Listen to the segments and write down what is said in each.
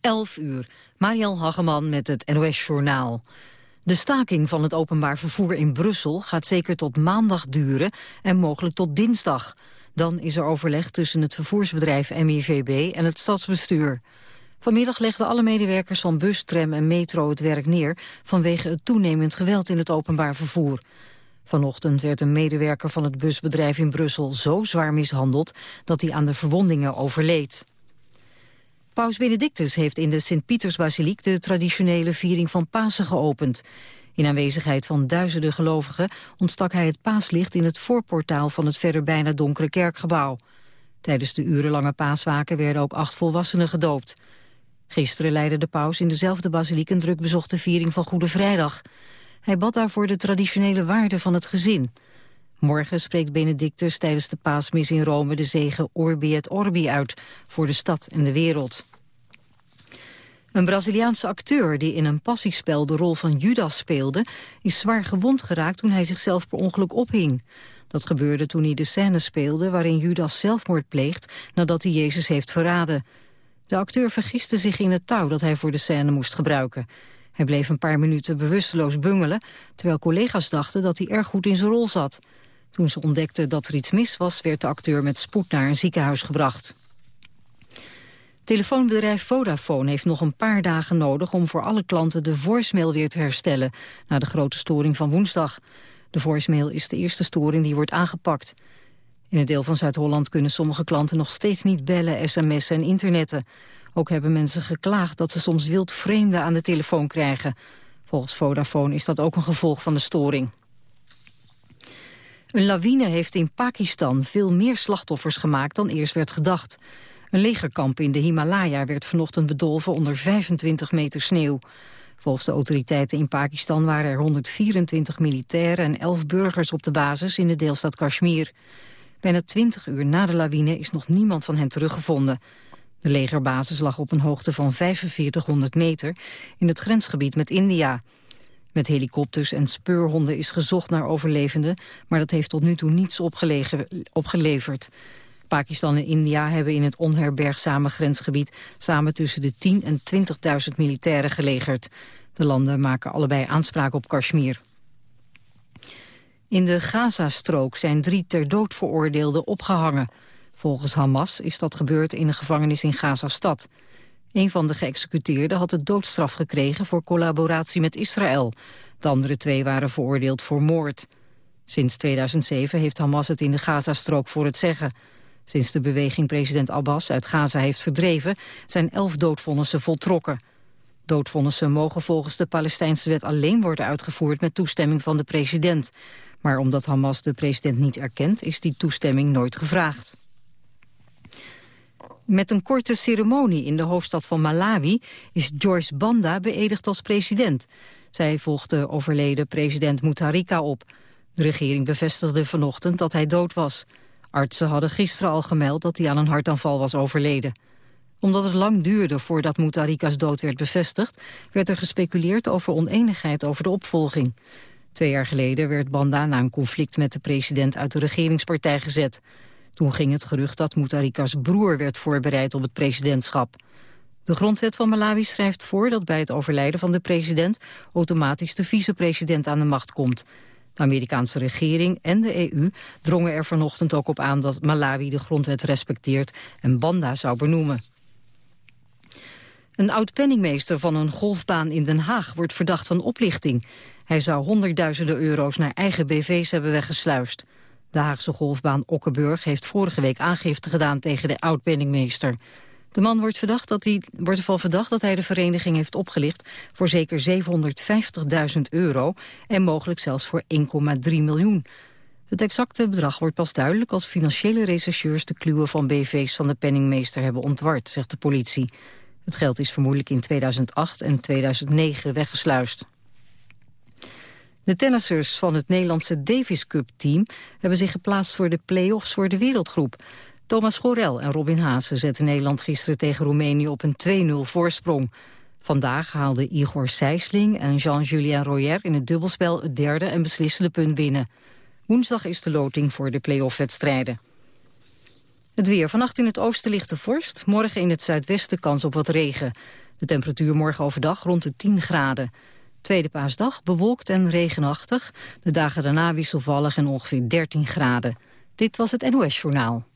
11 uur. Mariel Hageman met het NOS Journaal. De staking van het openbaar vervoer in Brussel gaat zeker tot maandag duren en mogelijk tot dinsdag. Dan is er overleg tussen het vervoersbedrijf MIVB en het stadsbestuur. Vanmiddag legden alle medewerkers van bus, tram en metro het werk neer vanwege het toenemend geweld in het openbaar vervoer. Vanochtend werd een medewerker van het busbedrijf in Brussel zo zwaar mishandeld dat hij aan de verwondingen overleed. Paus Benedictus heeft in de Sint-Pietersbasiliek de traditionele viering van Pasen geopend. In aanwezigheid van duizenden gelovigen ontstak hij het paaslicht in het voorportaal van het verder bijna donkere kerkgebouw. Tijdens de urenlange paaswaken werden ook acht volwassenen gedoopt. Gisteren leidde de paus in dezelfde basiliek een druk bezochte viering van Goede Vrijdag. Hij bad daarvoor de traditionele waarden van het gezin. Morgen spreekt Benedictus tijdens de paasmis in Rome de zegen Orbi et Orbi uit voor de stad en de wereld. Een Braziliaanse acteur die in een passiespel de rol van Judas speelde... is zwaar gewond geraakt toen hij zichzelf per ongeluk ophing. Dat gebeurde toen hij de scène speelde waarin Judas zelfmoord pleegt... nadat hij Jezus heeft verraden. De acteur vergiste zich in het touw dat hij voor de scène moest gebruiken. Hij bleef een paar minuten bewusteloos bungelen... terwijl collega's dachten dat hij erg goed in zijn rol zat. Toen ze ontdekten dat er iets mis was... werd de acteur met spoed naar een ziekenhuis gebracht. Telefoonbedrijf Vodafone heeft nog een paar dagen nodig... om voor alle klanten de voicemail weer te herstellen... na de grote storing van woensdag. De voicemail is de eerste storing die wordt aangepakt. In het deel van Zuid-Holland kunnen sommige klanten nog steeds niet bellen, sms'en en internetten. Ook hebben mensen geklaagd dat ze soms wild vreemden aan de telefoon krijgen. Volgens Vodafone is dat ook een gevolg van de storing. Een lawine heeft in Pakistan veel meer slachtoffers gemaakt dan eerst werd gedacht. Een legerkamp in de Himalaya werd vanochtend bedolven onder 25 meter sneeuw. Volgens de autoriteiten in Pakistan waren er 124 militairen en 11 burgers op de basis in de deelstaat Kashmir. Bijna 20 uur na de lawine is nog niemand van hen teruggevonden. De legerbasis lag op een hoogte van 4500 meter in het grensgebied met India. Met helikopters en speurhonden is gezocht naar overlevenden... maar dat heeft tot nu toe niets opgeleverd. Pakistan en India hebben in het onherbergzame grensgebied... samen tussen de 10 en 20.000 militairen gelegerd. De landen maken allebei aanspraak op Kashmir. In de Gazastrook zijn drie ter dood veroordeelden opgehangen. Volgens Hamas is dat gebeurd in een gevangenis in Gazastad. Een van de geëxecuteerden had de doodstraf gekregen voor collaboratie met Israël. De andere twee waren veroordeeld voor moord. Sinds 2007 heeft Hamas het in de Gazastrook voor het zeggen. Sinds de beweging president Abbas uit Gaza heeft verdreven... zijn elf doodvonnissen voltrokken. Doodvonnissen mogen volgens de Palestijnse wet alleen worden uitgevoerd... met toestemming van de president. Maar omdat Hamas de president niet erkent, is die toestemming nooit gevraagd. Met een korte ceremonie in de hoofdstad van Malawi is Joyce Banda beëdigd als president. Zij volgde overleden president Mutharika op. De regering bevestigde vanochtend dat hij dood was. Artsen hadden gisteren al gemeld dat hij aan een hartaanval was overleden. Omdat het lang duurde voordat Mutharika's dood werd bevestigd... werd er gespeculeerd over oneenigheid over de opvolging. Twee jaar geleden werd Banda na een conflict met de president uit de regeringspartij gezet. Toen ging het gerucht dat Mutharika's broer werd voorbereid op het presidentschap. De grondwet van Malawi schrijft voor dat bij het overlijden van de president automatisch de vicepresident aan de macht komt. De Amerikaanse regering en de EU drongen er vanochtend ook op aan dat Malawi de grondwet respecteert en Banda zou benoemen. Een oud-penningmeester van een golfbaan in Den Haag wordt verdacht van oplichting. Hij zou honderdduizenden euro's naar eigen BV's hebben weggesluist. De Haagse golfbaan Okkenburg heeft vorige week aangifte gedaan tegen de oud-penningmeester. De man wordt, verdacht dat hij, wordt ervan verdacht dat hij de vereniging heeft opgelicht voor zeker 750.000 euro en mogelijk zelfs voor 1,3 miljoen. Het exacte bedrag wordt pas duidelijk als financiële rechercheurs de kluwen van BV's van de penningmeester hebben ontward, zegt de politie. Het geld is vermoedelijk in 2008 en 2009 weggesluist. De tennissers van het Nederlandse Davis Cup team hebben zich geplaatst voor de play-offs voor de wereldgroep. Thomas Gorel en Robin Haase zetten Nederland gisteren tegen Roemenië op een 2-0 voorsprong. Vandaag haalden Igor Sijsling en Jean-Julien Royer in het dubbelspel het derde en beslissende punt binnen. Woensdag is de loting voor de play-off-wedstrijden. Het weer. Vannacht in het oosten ligt de vorst. Morgen in het zuidwesten kans op wat regen. De temperatuur morgen overdag rond de 10 graden. Tweede paasdag bewolkt en regenachtig. De dagen daarna wisselvallig en ongeveer 13 graden. Dit was het NOS Journaal.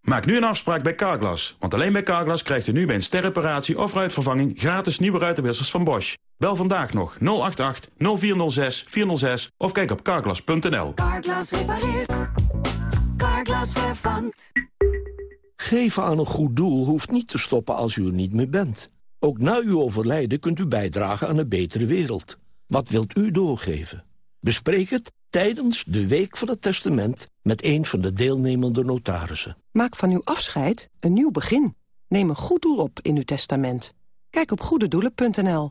Maak nu een afspraak bij Carglass. Want alleen bij Carglass krijgt u nu bij een sterreparatie of ruitvervanging... gratis nieuwe ruitenwissers van Bosch. Bel vandaag nog 088 0406 406 of kijk op carglass.nl. Carglass repareert. Carglass vervangt. Geven aan een goed doel hoeft niet te stoppen als u er niet meer bent. Ook na uw overlijden kunt u bijdragen aan een betere wereld. Wat wilt u doorgeven? Bespreek het tijdens de Week van het Testament met een van de deelnemende notarissen. Maak van uw afscheid een nieuw begin. Neem een goed doel op in uw testament. Kijk op goededoelen.nl.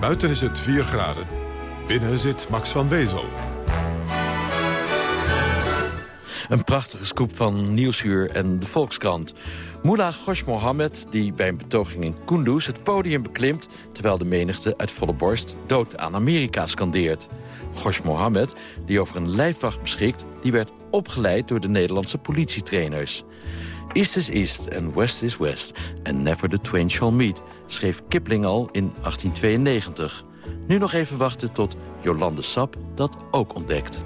Buiten is het 4 graden. Binnen zit Max van Wezel. Een prachtige scoop van Nieuwsuur en de Volkskrant. Mullah Ghosh Mohammed, die bij een betoging in Kunduz het podium beklimt... terwijl de menigte uit volle borst dood aan Amerika scandeert. Ghosh Mohammed, die over een lijfwacht beschikt... die werd opgeleid door de Nederlandse politietrainers. East is East en West is West and never the twain shall meet... schreef Kipling al in 1892. Nu nog even wachten tot Jolande Sap dat ook ontdekt.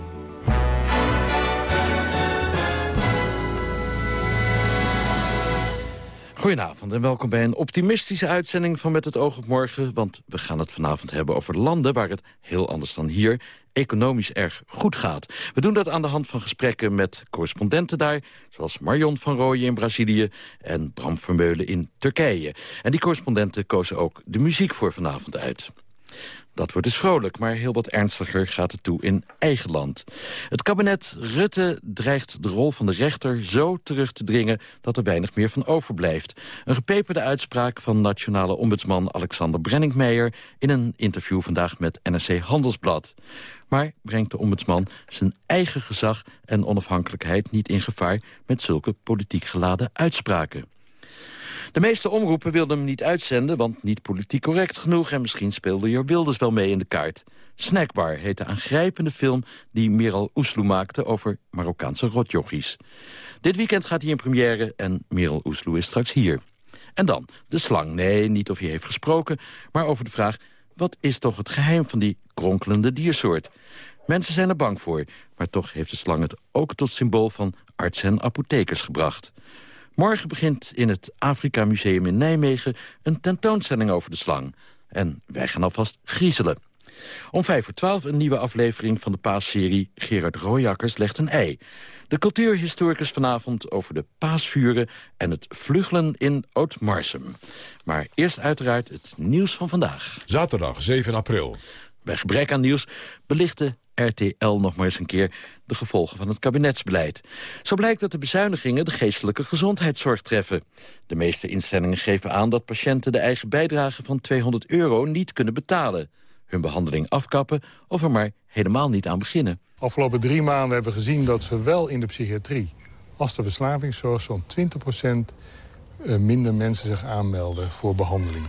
Goedenavond en welkom bij een optimistische uitzending van Met het oog op morgen. Want we gaan het vanavond hebben over landen waar het heel anders dan hier economisch erg goed gaat. We doen dat aan de hand van gesprekken met correspondenten daar... zoals Marion van Rooyen in Brazilië en Bram Vermeulen in Turkije. En die correspondenten kozen ook de muziek voor vanavond uit. Dat wordt dus vrolijk, maar heel wat ernstiger gaat het toe in eigen land. Het kabinet Rutte dreigt de rol van de rechter zo terug te dringen... dat er weinig meer van overblijft. Een gepeperde uitspraak van nationale ombudsman Alexander Brenningmeijer... in een interview vandaag met NRC Handelsblad. Maar brengt de ombudsman zijn eigen gezag en onafhankelijkheid niet in gevaar... met zulke politiek geladen uitspraken? De meeste omroepen wilden hem niet uitzenden, want niet politiek correct genoeg... en misschien speelde Jor Wilders wel mee in de kaart. Snackbar heet de aangrijpende film die Meral Oesloe maakte... over Marokkaanse rotjochies. Dit weekend gaat hij in première en Meral Oesloe is straks hier. En dan de slang. Nee, niet of hij heeft gesproken, maar over de vraag... wat is toch het geheim van die kronkelende diersoort? Mensen zijn er bang voor, maar toch heeft de slang het ook tot symbool van artsen en apothekers gebracht. Morgen begint in het Afrika Museum in Nijmegen een tentoonstelling over de slang. En wij gaan alvast griezelen. Om vijf voor twaalf een nieuwe aflevering van de paasserie Gerard Rooijakkers legt een ei. De cultuurhistoricus vanavond over de paasvuren en het vluggelen in Oud-Marsum. Maar eerst uiteraard het nieuws van vandaag. Zaterdag 7 april. Bij gebrek aan nieuws belichten RTL nog maar eens een keer de gevolgen van het kabinetsbeleid. Zo blijkt dat de bezuinigingen de geestelijke gezondheidszorg treffen. De meeste instellingen geven aan dat patiënten de eigen bijdrage van 200 euro niet kunnen betalen. Hun behandeling afkappen of er maar helemaal niet aan beginnen. Afgelopen drie maanden hebben we gezien dat zowel in de psychiatrie als de verslavingszorg zo'n 20% minder mensen zich aanmelden voor behandeling.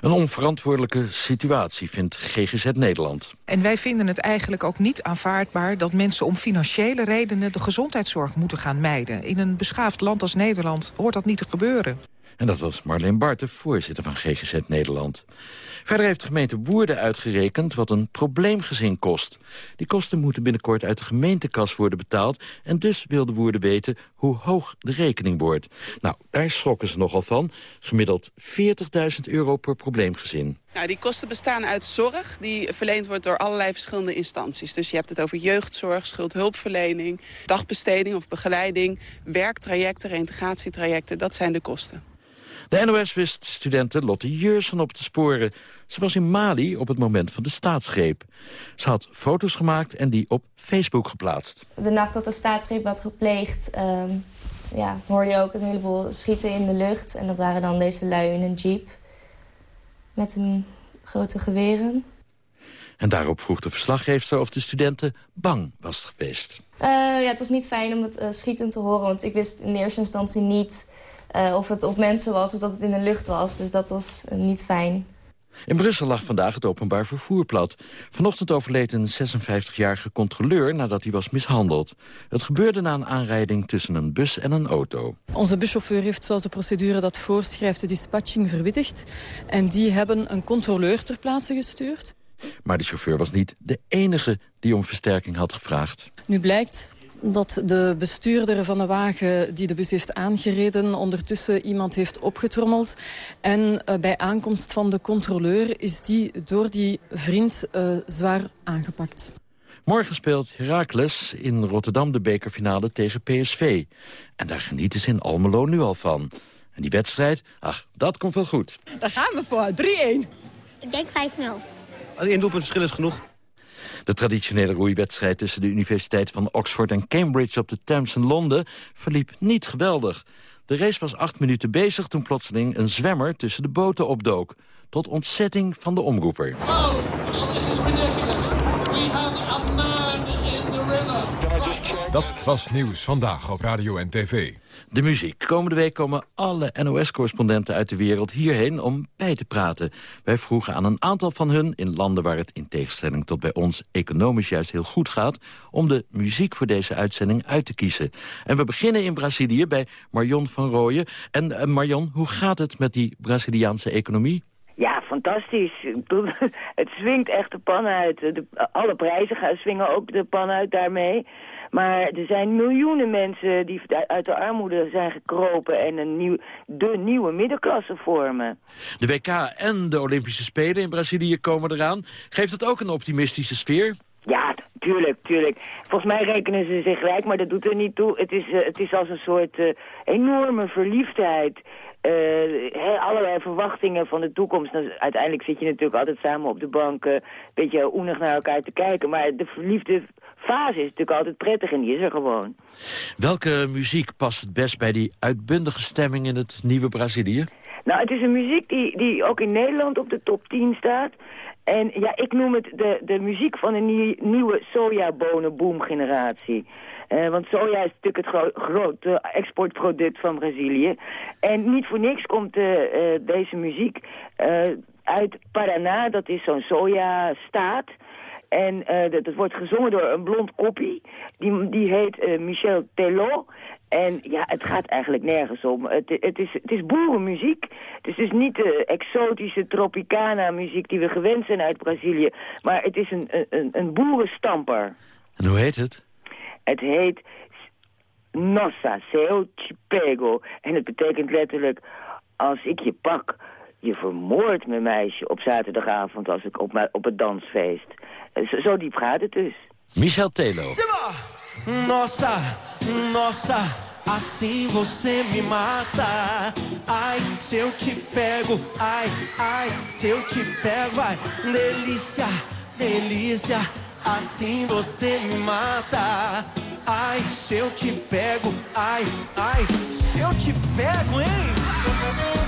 Een onverantwoordelijke situatie, vindt GGZ Nederland. En wij vinden het eigenlijk ook niet aanvaardbaar... dat mensen om financiële redenen de gezondheidszorg moeten gaan mijden. In een beschaafd land als Nederland hoort dat niet te gebeuren. En dat was Marleen Barten, voorzitter van GGZ Nederland. Verder heeft de gemeente Woerden uitgerekend wat een probleemgezin kost. Die kosten moeten binnenkort uit de gemeentekas worden betaald... en dus wilde Woerden weten hoe hoog de rekening wordt. Nou, daar schrokken ze nogal van. Gemiddeld 40.000 euro per probleemgezin. Nou, die kosten bestaan uit zorg die verleend wordt door allerlei verschillende instanties. Dus je hebt het over jeugdzorg, schuldhulpverlening, dagbesteding of begeleiding... werktrajecten, reintegratietrajecten, dat zijn de kosten. De NOS wist studenten Lotte Jeursen op te sporen. Ze was in Mali op het moment van de staatsgreep. Ze had foto's gemaakt en die op Facebook geplaatst. De nacht dat de staatsgreep werd gepleegd... ehm, ja, hoorde je ook een heleboel schieten in de lucht. En dat waren dan deze lui in een jeep. Met een grote geweren. En daarop vroeg de verslaggever of de studenten bang was geweest. Eh, ja, het was niet fijn om het eh, schieten te horen. Want ik wist in eerste instantie niet eh, of het op mensen was of dat het in de lucht was. Dus dat was eh, niet fijn. In Brussel lag vandaag het openbaar vervoer plat. Vanochtend overleed een 56-jarige controleur nadat hij was mishandeld. Het gebeurde na een aanrijding tussen een bus en een auto. Onze buschauffeur heeft zoals de procedure dat voorschrijft de dispatching verwittigd. En die hebben een controleur ter plaatse gestuurd. Maar de chauffeur was niet de enige die om versterking had gevraagd. Nu blijkt dat de bestuurder van de wagen die de bus heeft aangereden... ondertussen iemand heeft opgetrommeld. En uh, bij aankomst van de controleur is die door die vriend uh, zwaar aangepakt. Morgen speelt Heracles in Rotterdam de bekerfinale tegen PSV. En daar genieten ze in Almelo nu al van. En die wedstrijd, ach, dat komt wel goed. Daar gaan we voor, 3-1. Ik denk 5-0. Eén doelpunt verschil is genoeg. De traditionele roeiwedstrijd tussen de Universiteit van Oxford en Cambridge op de Thames in Londen verliep niet geweldig. De race was acht minuten bezig toen plotseling een zwemmer tussen de boten opdook. Tot ontzetting van de omroeper. Oh, this is ridiculous. We have a man in the river. Dat was Nieuws Vandaag op Radio en TV. De muziek. Komende week komen alle NOS-correspondenten uit de wereld hierheen om bij te praten. Wij vroegen aan een aantal van hun, in landen waar het in tegenstelling tot bij ons economisch juist heel goed gaat, om de muziek voor deze uitzending uit te kiezen. En we beginnen in Brazilië bij Marion van Rooyen. En uh, Marion, hoe gaat het met die Braziliaanse economie? Ja, fantastisch. Het swingt echt de pan uit. De, alle prijzen gaan, swingen ook de pan uit daarmee. Maar er zijn miljoenen mensen die uit de armoede zijn gekropen... en een nieuw, de nieuwe middenklasse vormen. De WK en de Olympische Spelen in Brazilië komen eraan. Geeft dat ook een optimistische sfeer? Ja, tuurlijk, tuurlijk. Volgens mij rekenen ze zich rijk, maar dat doet er niet toe. Het is, uh, het is als een soort uh, enorme verliefdheid... Uh, allerlei verwachtingen van de toekomst. Nou, uiteindelijk zit je natuurlijk altijd samen op de bank... een beetje oenig naar elkaar te kijken. Maar de verliefde fase is natuurlijk altijd prettig en die is er gewoon. Welke muziek past het best bij die uitbundige stemming in het nieuwe Brazilië? Nou, het is een muziek die, die ook in Nederland op de top 10 staat. En ja, ik noem het de, de muziek van een nieuwe sojabonenboom-generatie. Uh, want soja is natuurlijk het gro grote exportproduct van Brazilië. En niet voor niks komt uh, uh, deze muziek uit Paraná, dat is zo'n soja-staat... En uh, dat, dat, wordt gezongen door een blond koppie. Die, die heet uh, Michel Telot. En ja, het gaat eigenlijk nergens om. Het, het, is, het is boerenmuziek. Het is dus niet de exotische Tropicana-muziek die we gewend zijn uit Brazilië. Maar het is een, een, een boerenstamper. En hoe heet het? Het heet Nossa, Seu Chipego. En het betekent letterlijk, als ik je pak, je vermoordt mijn meisje op zaterdagavond als ik op, op het dansfeest. Zo, diep gaat het dus. Michel Telo. Nossa, nossa, assim você me mata. Ai, se eu te pego, ai, ai, se eu te pego, ai, delícia, delícia, assim você me mata. Ai, se eu te pego, ai, ai, se eu te pego, hein?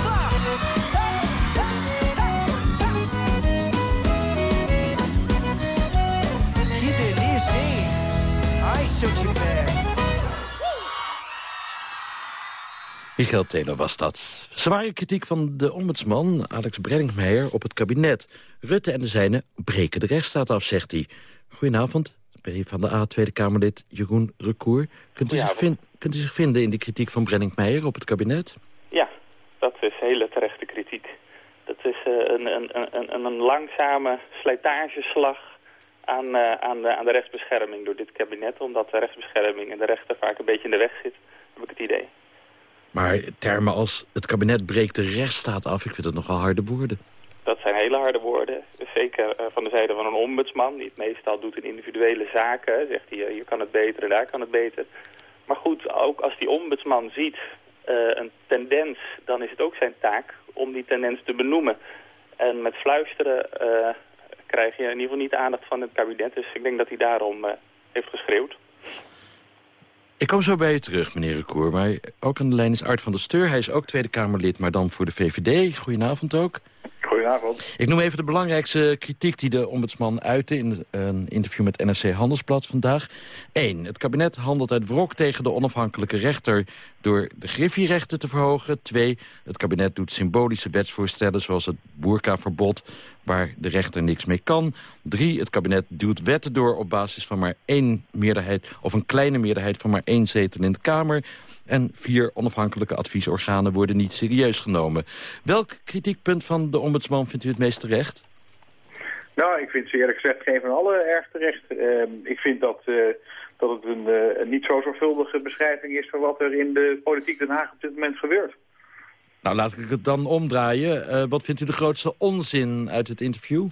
Michael Taylor was dat. Zware kritiek van de ombudsman, Alex Brenningmeijer, op het kabinet. Rutte en de zijnen breken de rechtsstaat af, zegt hij. Goedenavond, P van de A, Tweede Kamerlid Jeroen Recour. Kunt u, zich kunt u zich vinden in die kritiek van Brenningmeijer op het kabinet? Ja, dat is hele terechte kritiek. Dat is eh, een, een, een, een, een langzame slijtageslag aan, eh, aan, de, aan de rechtsbescherming door dit kabinet. Omdat de rechtsbescherming en de rechter vaak een beetje in de weg zit, heb ik het idee. Maar termen als het kabinet breekt de rechtsstaat af... ik vind het nogal harde woorden. Dat zijn hele harde woorden. Zeker eh, van de zijde van een ombudsman, die het meestal doet in individuele zaken. Zegt hij, eh, hier kan het beter en daar kan het beter. Maar goed, ook als die ombudsman ziet eh, een tendens, dan is het ook zijn taak om die tendens te benoemen. En met fluisteren eh, krijg je in ieder geval niet de aandacht van het kabinet. Dus ik denk dat hij daarom eh, heeft geschreeuwd. Ik kom zo bij u terug, meneer Recour. Maar ook aan de lijn is Art van der Steur. Hij is ook Tweede Kamerlid, maar dan voor de VVD. Goedenavond ook. Goedenavond. Ik noem even de belangrijkste kritiek die de ombudsman uitte... in een interview met NRC Handelsblad vandaag. 1. Het kabinet handelt uit wrok tegen de onafhankelijke rechter... door de griffierechten te verhogen. 2. Het kabinet doet symbolische wetsvoorstellen... zoals het boerkaverbod, waar de rechter niks mee kan. 3. Het kabinet duwt wetten door op basis van maar één meerderheid... of een kleine meerderheid van maar één zetel in de Kamer... En vier onafhankelijke adviesorganen worden niet serieus genomen. Welk kritiekpunt van de ombudsman vindt u het meest terecht? Nou, ik vind ze eerlijk gezegd geen van alle erg terecht. Ehm, ik vind dat, eh, dat het een, eh, een niet zo zorgvuldige beschrijving is van wat er in de politiek Den Haag op dit moment gebeurt. Nou, laat ik het dan omdraaien. Eh, wat vindt u de grootste onzin uit het interview?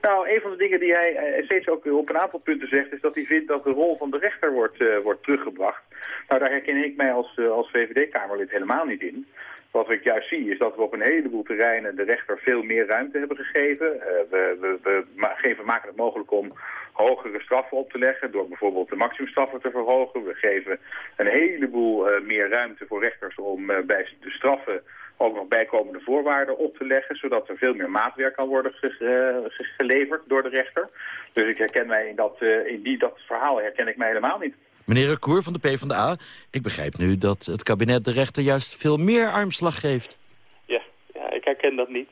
Nou, een van de dingen die hij eh, steeds ook op een aantal punten zegt... is dat hij vindt dat de rol van de rechter wordt, eh, wordt teruggebracht. Nou, daar herken ik mij als, als VVD-Kamerlid helemaal niet in. Wat ik juist zie is dat we op een heleboel terreinen de rechter veel meer ruimte hebben gegeven. We, we, geven, maken het mogelijk om hogere straffen op te leggen... door bijvoorbeeld de maximumstraffen te verhogen. We geven een heleboel eh, meer ruimte voor rechters om eh, bij de straffen ook nog bijkomende voorwaarden op te leggen, zodat er veel meer maatwerk kan worden ge- ge- ge- geleverd door de rechter. Dus ik herken mij in dat, eh, in die, dat verhaal herken ik mij helemaal niet. Meneer Recour van de PvdA, ik begrijp nu dat het kabinet de rechter juist veel meer armslag geeft. Ja, ja ik herken dat niet.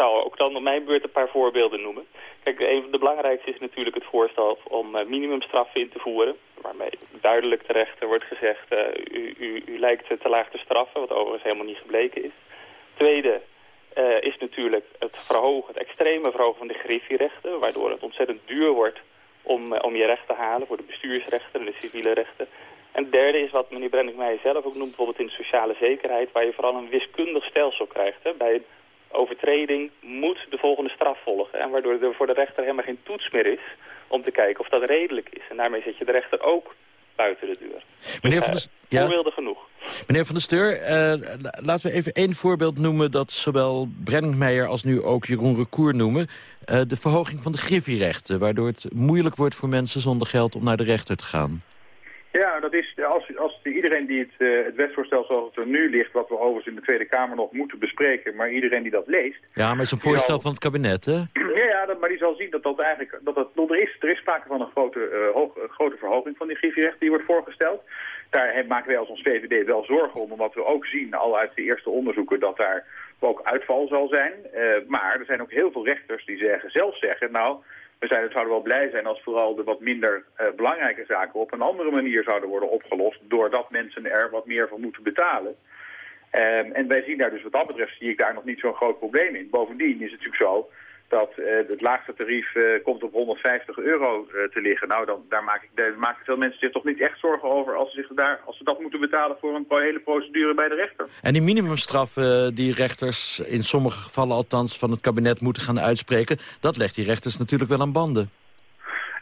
Zou ook dan op mijn beurt een paar voorbeelden noemen. Kijk, een van de belangrijkste is natuurlijk het voorstel om eh, minimumstraffen in te voeren. Waarmee duidelijk de rechter wordt gezegd, eh, u, u, u lijkt te laag te straffen, wat overigens helemaal niet gebleken is. Tweede eh, is natuurlijk het verhogen, het extreme verhogen van de griffierechten, waardoor het ontzettend duur wordt om, om je recht te halen voor de bestuursrechten en de civiele rechten. En het derde is wat meneer Brenningmeijer zelf ook noemt, bijvoorbeeld in de sociale zekerheid, waar je vooral een wiskundig stelsel krijgt. Hè. Bij overtreding moet de volgende straf volgen. En waardoor er voor de rechter helemaal geen toets meer is om te kijken of dat redelijk is. En daarmee zet je de rechter ook buiten de deur. Meneer van der, Eh, ja, Voorbeelden genoeg. meneer van der Steur, la- laten we even één voorbeeld noemen... dat zowel Brenningmeijer als nu ook Jeroen Recour noemen. Eh, de verhoging van de griffierechten, waardoor het moeilijk wordt voor mensen zonder geld om naar de rechter te gaan. Ja, dat is als, als iedereen die het, eh, het wetsvoorstel zoals het er nu ligt, wat we overigens in de Tweede Kamer nog moeten bespreken, maar iedereen die dat leest, Ja, maar het is een voorstel van het kabinet, hè? Ja, ja dat, maar die zal zien dat dat eigenlijk dat dat, dat er is. Er is sprake van een grote, eh, hoog, grote verhoging van die griffierechten die wordt voorgesteld. Daar maken wij als ons VVD wel zorgen om, omdat we ook zien al uit de eerste onderzoeken dat daar ook uitval zal zijn. Eh, maar er zijn ook heel veel rechters die zeggen, zelf zeggen, nou, we zijn, zouden wel blij zijn als vooral de wat minder eh, belangrijke zaken op een andere manier zouden worden opgelost, doordat mensen er wat meer voor moeten betalen. Ehm, en wij zien daar dus wat dat betreft zie ik daar nog niet zo'n groot probleem in. Bovendien is het natuurlijk zo dat eh, het laagste tarief eh, komt op 150 euro eh, te liggen. Nou, dan, daar, maak ik, daar maken veel mensen zich toch niet echt zorgen over als ze, zich daar, als ze dat moeten betalen voor een hele procedure bij de rechter. En die minimumstraffen die rechters in sommige gevallen althans van het kabinet moeten gaan uitspreken, dat legt die rechters natuurlijk wel aan banden.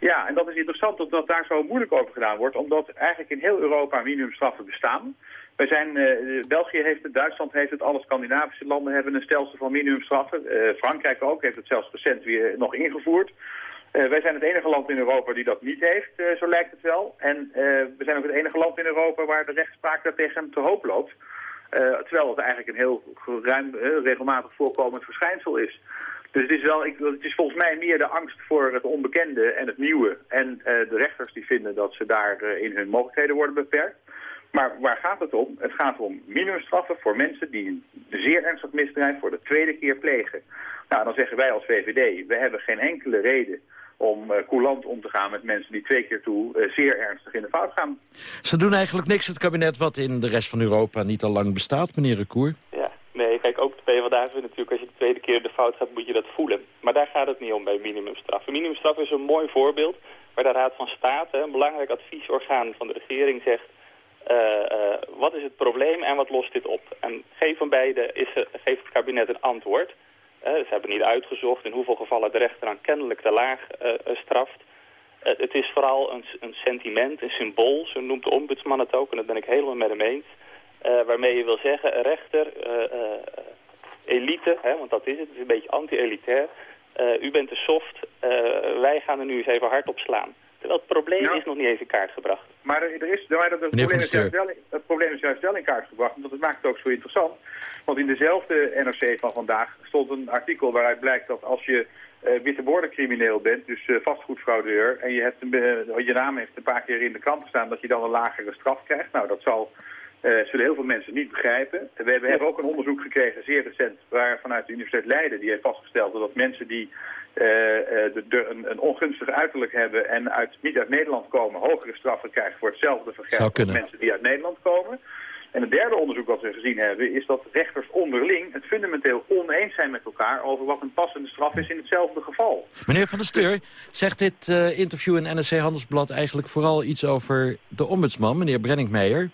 Ja, en dat is interessant dat daar zo moeilijk over gedaan wordt, omdat eigenlijk in heel Europa minimumstraffen bestaan. Wij zijn, uh, België heeft het, Duitsland heeft het, alle Scandinavische landen hebben een stelsel van minimumstraffen. Uh, Frankrijk ook, heeft het zelfs recent weer nog ingevoerd. Uh, wij zijn het enige land in Europa die dat niet heeft, zo lijkt het wel. En we zijn ook het enige land in Europa waar de rechtspraak daartegen te hoop loopt. terwijl het eigenlijk een heel ruim, regelmatig voorkomend verschijnsel is. Dus het is, wel, ik, het is volgens mij meer de angst voor het onbekende en het nieuwe. En de rechters die vinden dat ze daar in hun mogelijkheden worden beperkt. Maar waar gaat het om? Het gaat om minimumstraffen voor mensen die een zeer ernstig misdrijf voor de tweede keer plegen. Nou, dan zeggen wij als VVD, we hebben geen enkele reden om uh, coulant om te gaan met mensen die twee keer toe uh, zeer ernstig in de fout gaan. Ze doen eigenlijk niks, het kabinet, wat in de rest van Europa niet al lang bestaat, meneer Recour. Ja, nee, kijk, ook de PvdA vindt natuurlijk, als je de tweede keer in de fout gaat, moet je dat voelen. Maar daar gaat het niet om bij minimumstraffen. Minimumstraf is een mooi voorbeeld waar de Raad van State, een belangrijk adviesorgaan van de regering, zegt wat is het probleem en wat lost dit op? En geen van beide is, geeft het kabinet een antwoord. Uh, ze hebben niet uitgezocht in hoeveel gevallen de rechter dan kennelijk te laag straft. het is vooral een, een, sentiment, een symbool, zo noemt de ombudsman het ook, en dat ben ik helemaal met hem eens. waarmee je wil zeggen, rechter, elite, hè, want dat is het, het is een beetje anti-elitair. u bent te soft, wij gaan er nu eens even hard op slaan. Terwijl het probleem is nog niet even in kaart gebracht. Maar er, is, maar dat, het, probleem is juist wel, het probleem is juist wel in kaart gebracht, omdat het maakt het ook zo interessant. Want in dezelfde NRC van vandaag stond een artikel waaruit blijkt dat als je uh, witte crimineel bent, dus uh, vastgoedfraudeur, en je, hebt een, uh, je naam heeft een paar keer in de krant gestaan dat je dan een lagere straf krijgt. Nou, dat zal uh, zullen heel veel mensen niet begrijpen. We hebben, hebben, ook een onderzoek gekregen, zeer recent, waar vanuit de Universiteit Leiden, die heeft vastgesteld dat mensen die uh, de, de, een, een, ongunstig uiterlijk hebben en uit, niet uit Nederland komen, hogere straffen krijgen voor hetzelfde vergrijp als mensen die uit Nederland komen. En het derde onderzoek wat we gezien hebben is dat rechters onderling het fundamenteel oneens zijn met elkaar over wat een passende straf is in hetzelfde geval. Meneer Van der Steur, zegt dit uh, interview in NRC Handelsblad eigenlijk vooral iets over de ombudsman, meneer Brenningmeijer?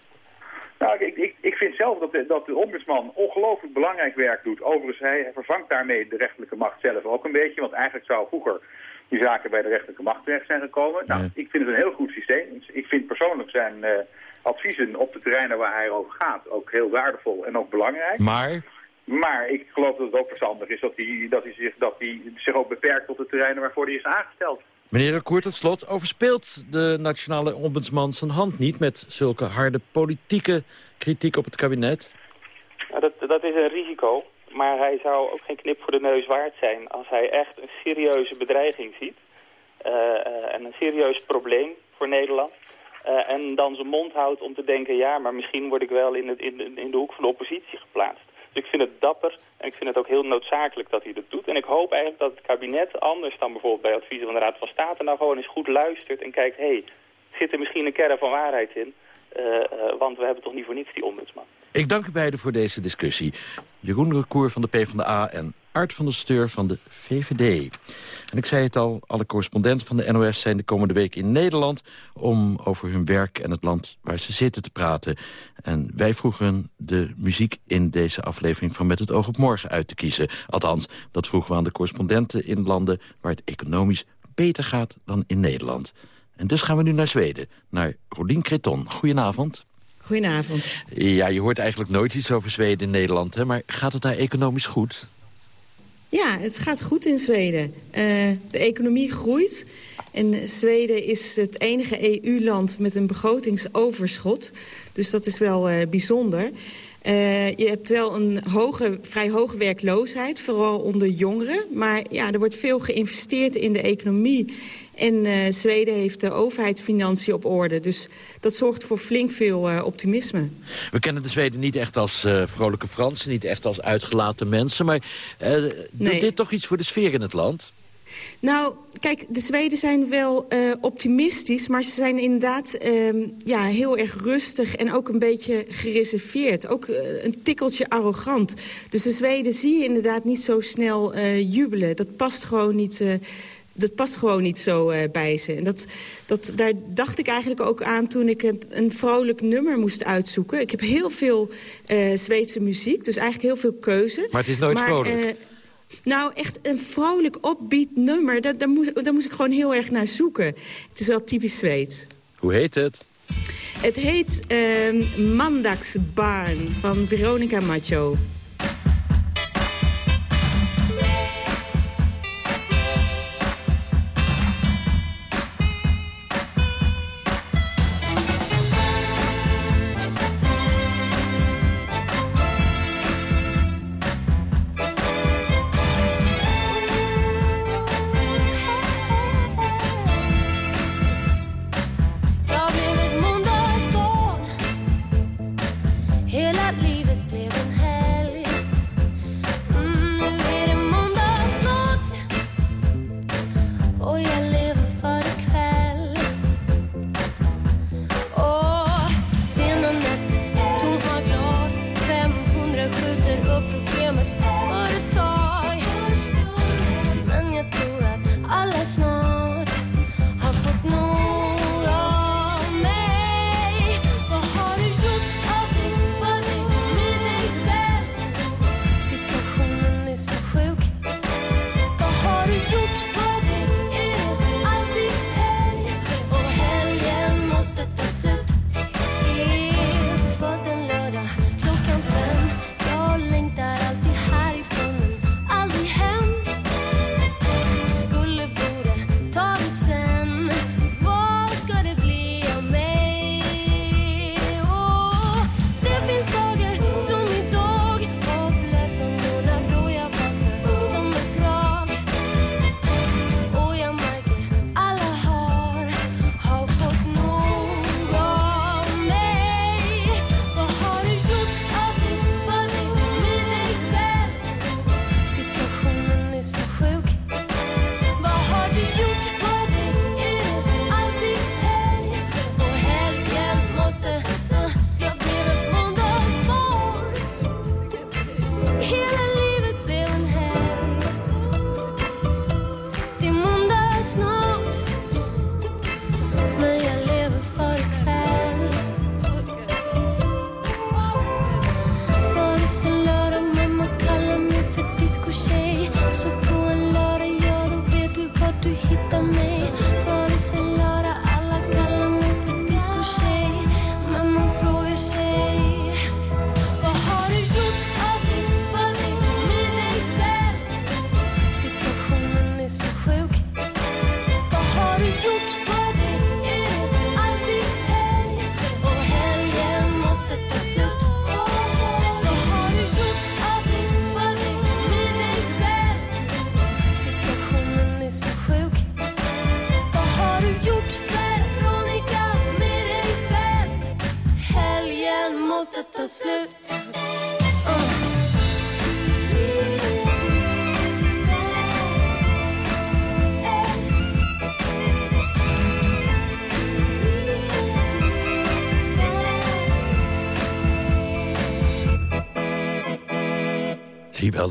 Nou, ik, ik, ik vind zelf dat de, dat de ombudsman ongelooflijk belangrijk werk doet. Overigens, hij vervangt daarmee de rechterlijke macht zelf ook een beetje. Want eigenlijk zou vroeger die zaken bij de rechterlijke macht terecht zijn gekomen. Nou, ik vind het een heel goed systeem. Ik vind persoonlijk zijn uh, adviezen op de terreinen waar hij over gaat ook heel waardevol en ook belangrijk. Maar? Maar ik geloof dat het ook verstandig is dat hij, dat hij, zich, dat hij zich ook beperkt tot de terreinen waarvoor hij is aangesteld. Meneer Koert, tot slot, overspeelt de nationale ombudsman zijn hand niet... met zulke harde politieke kritiek op het kabinet? Nou, dat, dat is een risico, maar hij zou ook geen knip voor de neus waard zijn... als hij echt een serieuze bedreiging ziet uh, uh, en een serieus probleem voor Nederland... Uh, en dan zijn mond houdt om te denken... ja, maar misschien word ik wel in, het, in, in de hoek van de oppositie geplaatst. Dus ik vind het dapper en ik vind het ook heel noodzakelijk dat hij dat doet. En ik hoop eigenlijk dat het kabinet, anders dan bijvoorbeeld bij adviezen van de Raad van State... nou gewoon eens goed luistert en kijkt... hé, hey, zit er misschien een kern van waarheid in? Uh, uh, want we hebben toch niet voor niets die ombudsman. Ik dank u beiden voor deze discussie. Jeroen Recour van de PvdA en Art van der Steur van de VVD. En ik zei het al, alle correspondenten van de NOS zijn de komende week in Nederland... om over hun werk en het land waar ze zitten te praten. En wij vroegen de muziek in deze aflevering van Met het oog op morgen uit te kiezen. Althans, dat vroegen we aan de correspondenten in landen... waar het economisch beter gaat dan in Nederland. En dus gaan we nu naar Zweden, naar Rolien Kreton. Goedenavond. Goedenavond. Ja, je hoort eigenlijk nooit iets over Zweden in Nederland, hè? maar gaat het daar economisch goed? Ja, het gaat goed in Zweden. Uh, de economie groeit. En Zweden is het enige EU-land met een begrotingsoverschot. Dus dat is wel uh, bijzonder. Uh, je hebt wel een hoge, vrij hoge werkloosheid, vooral onder jongeren. Maar ja, er wordt veel geïnvesteerd in de economie. En uh, Zweden heeft de overheidsfinanciën op orde. Dus dat zorgt voor flink veel uh, optimisme. We kennen de Zweden niet echt als uh, vrolijke Fransen, niet echt als uitgelaten mensen. Maar doet nee. dit toch iets voor de sfeer in het land? Nou, kijk, de Zweden zijn wel uh, optimistisch... maar ze zijn inderdaad uh, ja, heel erg rustig en ook een beetje gereserveerd. Ook uh, een tikkeltje arrogant. Dus de Zweden zie je inderdaad niet zo snel jubelen. Dat past gewoon niet dat past gewoon niet zo uh, bij ze. En dat, dat, daar dacht ik eigenlijk ook aan toen ik een, een vrolijk nummer moest uitzoeken. Ik heb heel veel uh, Zweedse muziek, dus eigenlijk heel veel keuze. Maar het is nooit maar, vrolijk? Uh, nou, echt een vrolijk upbeat nummer, daar, daar, moest, daar moest ik gewoon heel erg naar zoeken. Het is wel typisch Zweeds. Hoe heet het? Het heet Mandagsbarn van Veronica Macho.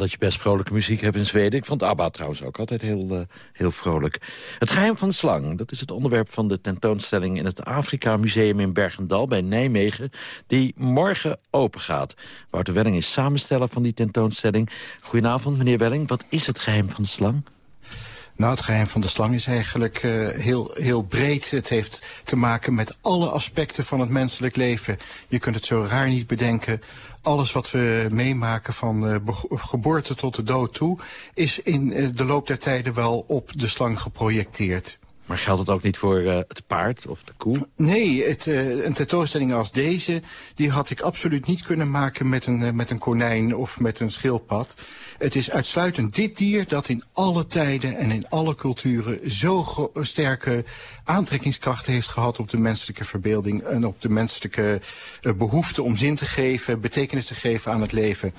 Dat je best vrolijke muziek hebt in Zweden. Ik vond ABBA trouwens ook altijd heel, uh, heel vrolijk. Het geheim van de slang, dat is het onderwerp van de tentoonstelling... in het Afrika Museum in Bergendal bij Nijmegen... die morgen open gaat. Wouter Welling is samensteller van die tentoonstelling. Goedenavond, meneer Welling. Wat is het geheim van de slang? Nou, het geheim van de slang is eigenlijk uh, heel, heel breed. Het heeft te maken met alle aspecten van het menselijk leven. Je kunt het zo raar niet bedenken. Alles wat we meemaken van uh, geboorte tot de dood toe... is in uh, de loop der tijden wel op de slang geprojecteerd. Maar geldt het ook niet voor uh, het paard of de koe? Nee, het, uh, een tentoonstelling als deze... die had ik absoluut niet kunnen maken met een, uh, met een konijn of met een schildpad. Het is uitsluitend dit dier dat in alle tijden en in alle culturen... zo sterke aantrekkingskracht heeft gehad op de menselijke verbeelding... en op de menselijke behoefte om zin te geven, betekenis te geven aan het leven...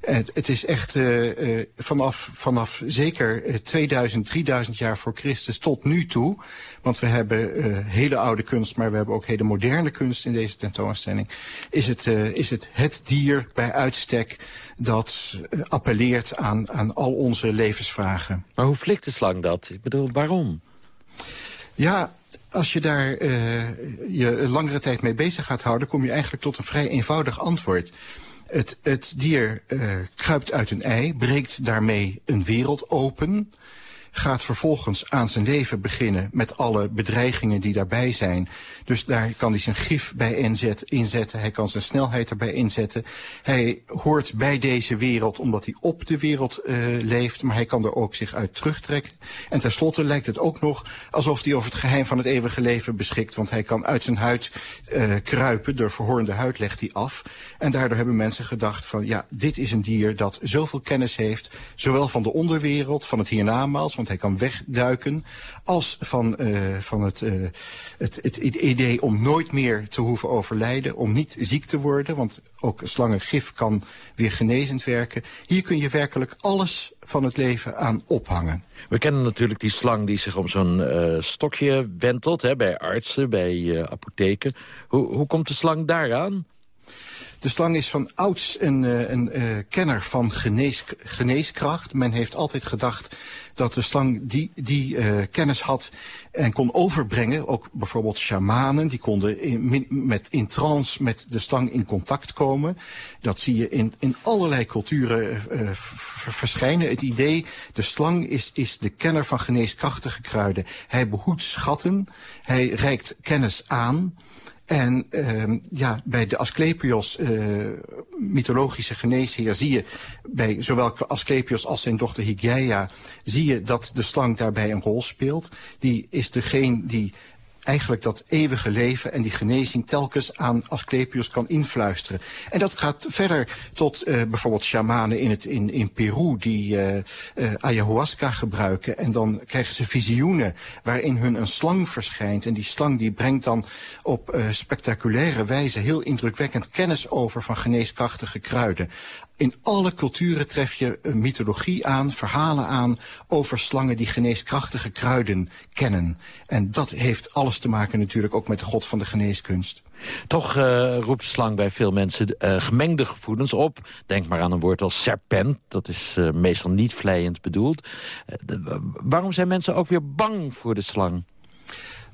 Het, het, is echt uh, uh, vanaf, vanaf zeker 2000, 3000 jaar voor Christus tot nu toe. Want we hebben hele oude kunst, maar we hebben ook hele moderne kunst in deze tentoonstelling. Is het, is het het dier bij uitstek dat appelleert aan, aan al onze levensvragen. Maar hoe flikt de slang dat? Ik bedoel, waarom? Ja, als je daar uh, je langere tijd mee bezig gaat houden... kom je eigenlijk tot een vrij eenvoudig antwoord. Het, het dier uh, kruipt uit een ei, breekt daarmee een wereld open gaat vervolgens aan zijn leven beginnen met alle bedreigingen die daarbij zijn. Dus daar kan hij zijn gif bij inzet, inzetten, hij kan zijn snelheid erbij inzetten. Hij hoort bij deze wereld omdat hij op de wereld uh, leeft, maar hij kan er ook zich uit terugtrekken. En tenslotte lijkt het ook nog alsof hij over het geheim van het eeuwige leven beschikt, want hij kan uit zijn huid uh, kruipen, de verhoornde huid legt hij af. En daardoor hebben mensen gedacht van ja, dit is een dier dat zoveel kennis heeft, zowel van de onderwereld, van het hiernamaals, want hij kan wegduiken, als van, uh, van het, uh, het, het, idee om nooit meer te hoeven overlijden, om niet ziek te worden, want ook slangengif kan weer genezend werken. Hier kun je werkelijk alles van het leven aan ophangen. We kennen natuurlijk die slang die zich om zo'n uh, stokje wentelt, hè, bij artsen, bij apotheken. Hoe, hoe komt de slang daaraan? De slang is van ouds een, een uh, kenner van genees, geneeskracht. Men heeft altijd gedacht dat de slang die, die uh, kennis had en kon overbrengen. Ook bijvoorbeeld shamanen, die konden in, met, in trance met de slang in contact komen. Dat zie je in, in allerlei culturen uh, verschijnen. Het idee, de slang is, is de kenner van geneeskrachtige kruiden. Hij behoedt schatten, hij reikt kennis aan... En uh, ja, bij de Asclepios, uh, mythologische geneesheer, zie je bij zowel Asclepios als zijn dochter Hygieia, zie je dat de slang daarbij een rol speelt. Die is degene die eigenlijk dat eeuwige leven en die genezing telkens aan Asclepius kan influisteren. En dat gaat verder tot uh, bijvoorbeeld shamanen in, het, in, in Peru die uh, ayahuasca gebruiken. En dan krijgen ze visioenen waarin hun een slang verschijnt. En die slang die brengt dan op spectaculaire wijze heel indrukwekkend kennis over van geneeskrachtige kruiden. In alle culturen tref je een mythologie aan, verhalen aan over slangen die geneeskrachtige kruiden kennen. En dat heeft alles te maken natuurlijk ook met de god van de geneeskunst. Toch uh, roept slang bij veel mensen uh, gemengde gevoelens op. Denk maar aan een woord als serpent. Dat is uh, meestal niet vleiend bedoeld. waarom zijn mensen ook weer bang voor de slang?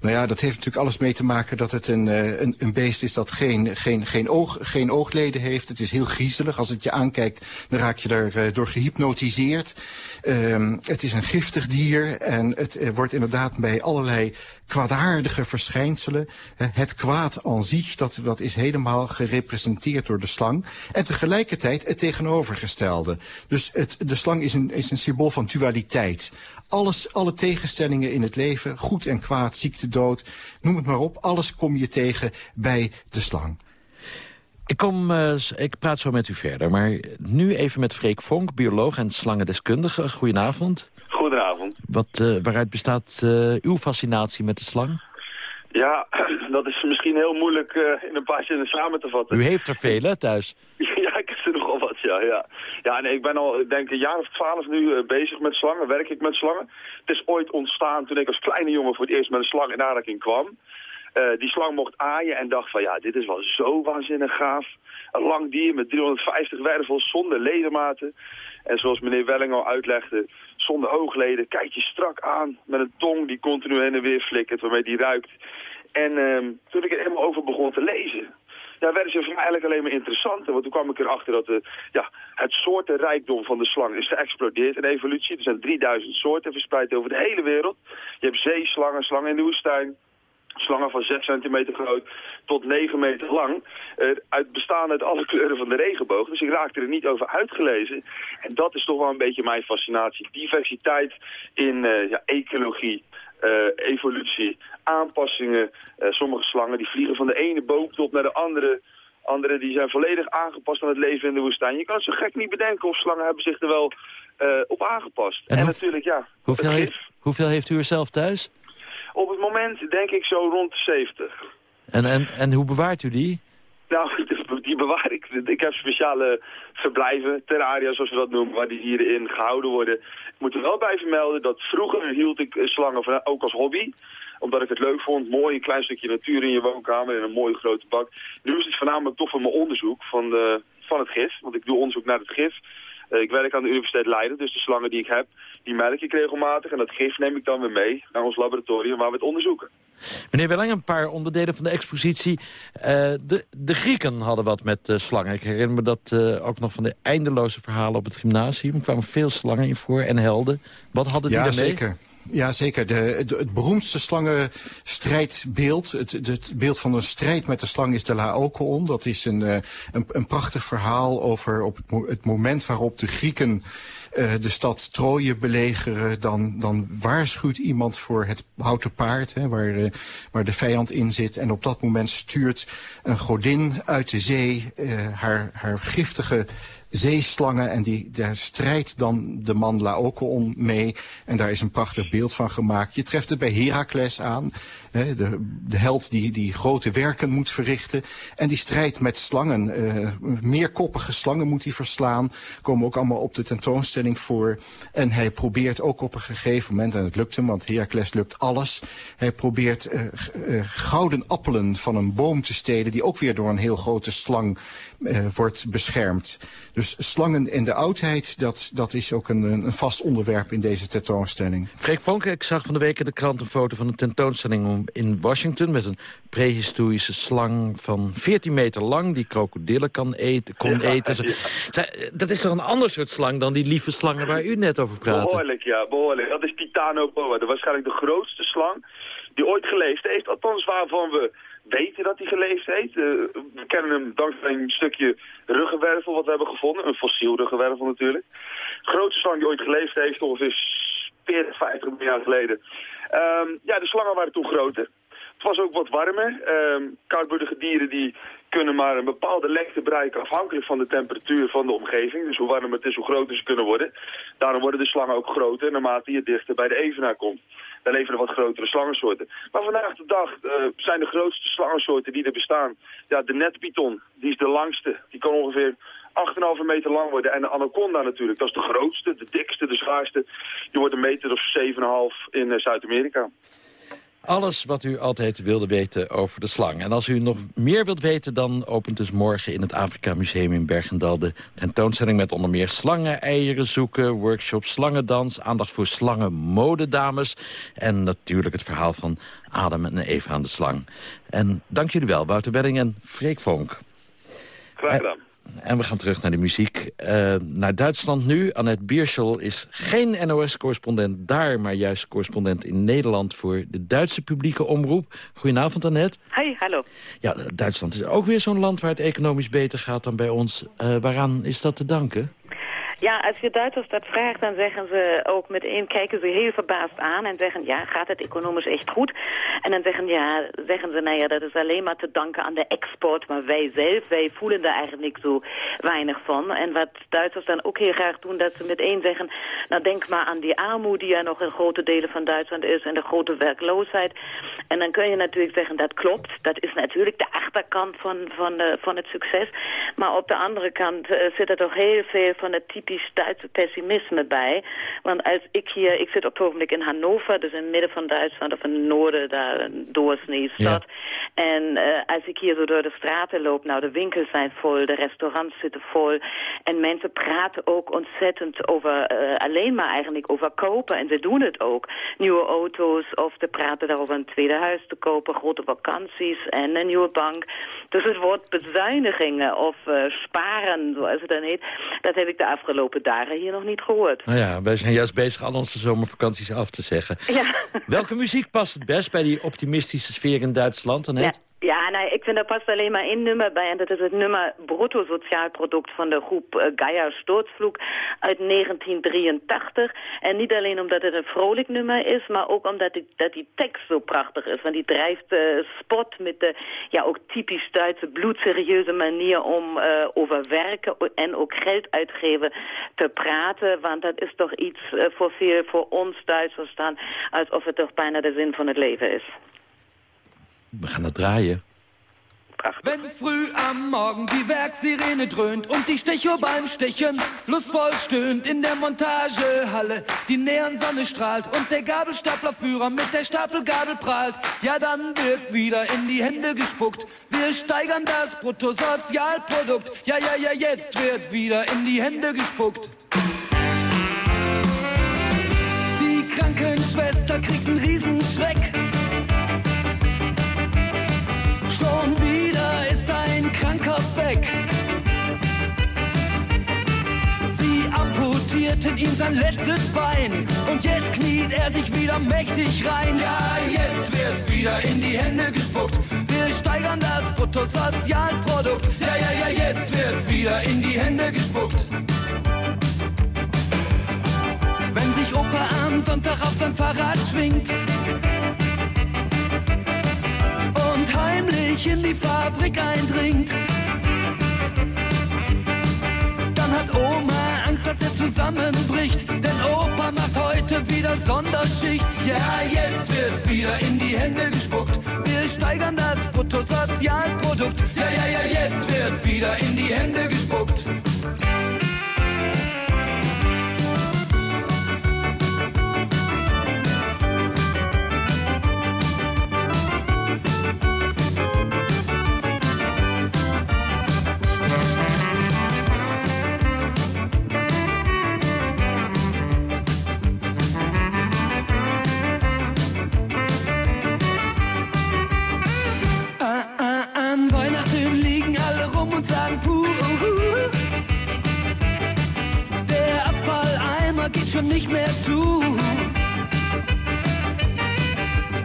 Nou ja, dat heeft natuurlijk alles mee te maken dat het een, een, een beest is dat geen, geen, geen, oog, geen oogleden heeft. Het is heel griezelig. Als het je aankijkt, dan raak je er door gehypnotiseerd. Um, het is een giftig dier en het uh, wordt inderdaad bij allerlei kwaadaardige verschijnselen. Het kwaad aan zich, dat, dat is helemaal gerepresenteerd door de slang. En tegelijkertijd het tegenovergestelde. Dus het, de slang is een, is een symbool van dualiteit. Alles, alle tegenstellingen in het leven, goed en kwaad, ziekte, dood, noem het maar op. Alles kom je tegen bij de slang. Ik, kom, uh, ik praat zo met u verder, maar nu even met Freek Vonk, bioloog en slangendeskundige. Goedenavond. Goedenavond. Wat, uh, waaruit bestaat uh, uw fascinatie met de slang? Ja, dat is misschien heel moeilijk in een paar zinnen samen te vatten. U heeft er vele thuis? ja, ik heb er nogal wat, ja. Ja, ik ben al, denk een jaar of twaalf nu bezig met slangen, werk ik met slangen. Het is ooit ontstaan toen ik als kleine jongen voor het eerst met een slang in aanraking kwam. Uh, die slang mocht aaien en dacht van ja, dit is wel zo waanzinnig gaaf. Een lang dier met 350 wervels zonder ledematen. En zoals meneer Welling al uitlegde, zonder oogleden, kijk je strak aan met een tong die continu heen en weer flikkert, waarmee die ruikt. En uh, toen ik er helemaal over begon te lezen, ja, werden ze voor mij eigenlijk alleen maar interessanter. Want toen kwam ik erachter dat de, ja, het soortenrijkdom van de slang is geëxplodeerd in evolutie. Er zijn 3000 soorten verspreid over de hele wereld. Je hebt zeeslangen, slangen in de woestijn, slangen van 6 centimeter groot tot 9 meter lang. Uh, uit, bestaan uit alle kleuren van de regenboog. Dus ik raakte er niet over uitgelezen. En dat is toch wel een beetje mijn fascinatie. Diversiteit in uh, ja, ecologie. Evolutie, aanpassingen. sommige slangen die vliegen van de ene boomtop naar de andere. Andere die zijn volledig aangepast aan het leven in de woestijn. Je kan het zo gek niet bedenken of slangen hebben zich er wel op aangepast. En, natuurlijk, ja. Hoeveel heeft, hoeveel heeft u er zelf thuis? Op het moment denk ik zo rond de 70. En, en, en hoe bewaart u die? Nou, die bewaar ik. Ik heb speciale verblijven, terraria zoals we dat noemen, waar die dieren in gehouden worden. Ik moet er wel bij vermelden dat vroeger hield ik slangen ook als hobby omdat ik het leuk vond. Mooi, een klein stukje natuur in je woonkamer en een mooie grote bak. Nu is het voornamelijk toch voor mijn onderzoek van, de, van het gif. Want ik doe onderzoek naar het gif. Eh, ik werk aan de Universiteit Leiden, dus de slangen die ik heb, die melk ik regelmatig. En dat gif neem ik dan weer mee naar ons laboratorium waar we het onderzoeken. Meneer Welling, een paar onderdelen van de expositie. Uh, de, de Grieken hadden wat met uh, slangen. Ik herinner me dat uh, ook nog van de eindeloze verhalen op het gymnasium. Er kwamen veel slangen in voor en helden. Wat hadden die ja, daarmee? Zeker. Ja, zeker. De, het beroemdste slangenstrijdbeeld, het, het beeld van een strijd met de slang is de Laokoon. Dat is een, een, een prachtig verhaal over op het, het moment waarop de Grieken uh, de stad Troje belegeren, dan, dan waarschuwt iemand voor het houten paard, hè, waar, uh, waar de vijand in zit. En op dat moment stuurt een godin uit de zee haar, haar giftige zeeslangen en die, daar strijdt dan de man Laokoon mee. En daar is een prachtig beeld van gemaakt. Je treft het bij Heracles aan, de, de held die, die grote werken moet verrichten. En die strijdt met slangen. Uh, meerkoppige slangen moet hij verslaan. Komen ook allemaal op de tentoonstelling voor. En hij probeert ook op een gegeven moment, en het lukt hem, want Heracles lukt alles. Hij probeert uh, uh, gouden appelen van een boom te stelen, die ook weer door een heel grote slang wordt beschermd. Dus slangen in de oudheid, dat, dat is ook een, een vast onderwerp in deze tentoonstelling. Freek Vonke, ik zag van de week in de krant een foto van een tentoonstelling in Washington... met een prehistorische slang van 14 meter lang die krokodillen kan eten, kon ja, eten. Ja. Dat is toch een ander soort slang dan die lieve slangen waar u net over praatte? Behoorlijk, ja, behoorlijk. Dat is Titanoboa, de waarschijnlijk de grootste slang die ooit geleefd heeft. Althans waarvan we weten dat hij geleefd heeft. Uh, we kennen hem dankzij een stukje ruggenwervel wat we hebben gevonden. Een fossiel ruggenwervel natuurlijk. De grootste slang die ooit geleefd heeft, ongeveer 40, 50 jaar geleden. Um, ja, de slangen waren toen groter. Het was ook wat warmer. Um, dieren die kunnen maar een bepaalde lengte bereiken afhankelijk van de temperatuur van de omgeving. Dus hoe warmer het is, hoe groter ze kunnen worden. Daarom worden de slangen ook groter naarmate je dichter bij de evenaar komt. Dan leven er wat grotere slangensoorten. Maar vandaag de dag uh, zijn de grootste slangensoorten die er bestaan. Ja, de netpython, die is de langste. Die kan ongeveer 8,5 meter lang worden. En de anaconda natuurlijk, dat is de grootste, de dikste, de zwaarste. Die wordt een meter of 7,5 in uh, Zuid-Amerika. Alles wat u altijd wilde weten over de slang. En als u nog meer wilt weten, dan opent dus morgen in het Afrika Museum in Bergendal... de tentoonstelling met onder meer slangen, eieren zoeken... workshop slangendans, aandacht voor slangen, modedames... en natuurlijk het verhaal van Adam en Eva aan de slang. En dank jullie wel, Wouter Welling en Freek Vonk. Graag gedaan. En we gaan terug naar de muziek. Uh, naar Duitsland nu. Annette Bierschel is geen NOS-correspondent daar... maar juist correspondent in Nederland voor de Duitse publieke omroep. Goedenavond, Annette. Hi, hallo. Ja, Duitsland is ook weer zo'n land waar het economisch beter gaat dan bij ons. Uh, waaraan is dat te danken? Ja, als je Duitsers dat vraagt, dan zeggen ze ook meteen, kijken ze heel verbaasd aan en zeggen, ja, gaat het economisch echt goed? En dan zeggen, ja, zeggen ze, nou ja, dat is alleen maar te danken aan de export, maar wij zelf, wij voelen daar eigenlijk zo weinig van. En wat Duitsers dan ook heel graag doen, dat ze meteen zeggen, nou denk maar aan die armoede die er nog in grote delen van Duitsland is en de grote werkloosheid. En dan kun je natuurlijk zeggen, dat klopt, dat is natuurlijk de achterkant van, van, de, van het succes. Maar op de andere kant uh, zit er toch heel veel van het typisch Duitse pessimisme bij. Want als ik hier, ik zit op het ogenblik in Hannover, dus in het midden van Duitsland, of in het noorden, daar een doorsneestad. Ja. En uh, als ik hier zo door de straten loop, nou de winkels zijn vol, de restaurants zitten vol. En mensen praten ook ontzettend over, uh, alleen maar eigenlijk over kopen. En ze doen het ook. Nieuwe auto's, of ze praten daarover een tweede huis te kopen, grote vakanties en een nieuwe bank. Dus het woord bezuinigingen of uh, sparen, zoals het dan heet, dat heb ik de afgelopen afgelopen dagen hier nog niet gehoord. Nou ja, wij zijn juist bezig al onze zomervakanties af te zeggen. Ja. Welke muziek past het best bij die optimistische sfeer in Duitsland? Dan ja. Ik vind er past alleen maar één nummer bij. En dat is het nummer Brutto Sociaalproduct van de groep uh, Gaia Sturzflug uit 1983. En niet alleen omdat het een vrolijk nummer is, maar ook omdat die, dat die tekst zo prachtig is. Want die drijft uh, spot met de ja, ook typisch Duitse bloedserieuze manier om uh, over werken en ook geld uitgeven te praten. Want dat is toch iets voor veel voor ons Duitsers dan, alsof het toch bijna de zin van het leven is. We gaan het draaien. Wenn früh am Morgen die Werksirene dröhnt und die Stecho beim Stechen lustvoll stöhnt in der Montagehalle, die Neonsonne strahlt und der Gabelstaplerführer mit der Stapelgabel prahlt, ja dann wird wieder in die Hände gespuckt. Wir steigern das Bruttosozialprodukt, ja ja ja jetzt wird wieder in die Hände gespuckt. Die Krankenschwester kriegt einen Riesenschreck. Schon wieder weg. Sie amputierten ihm sein letztes Bein und jetzt kniet er sich wieder mächtig rein. Ja, jetzt wird wieder in die Hände gespuckt. Wir steigern das Bruttosozialprodukt. Ja, ja, ja, jetzt wird wieder in die Hände gespuckt. Wenn sich Opa am Sonntag auf sein Fahrrad schwingt und heimlich in die Fabrik eindringt. Dann hat Oma Angst, dass er zusammenbricht, denn Opa macht heute wieder Sonderschicht. Ja, jetzt wird wieder in die Hände gespuckt. Wir steigern das Bruttosozialprodukt. Ja, ja, ja, jetzt wird wieder in die Hände gespuckt. Schon nicht mehr zu.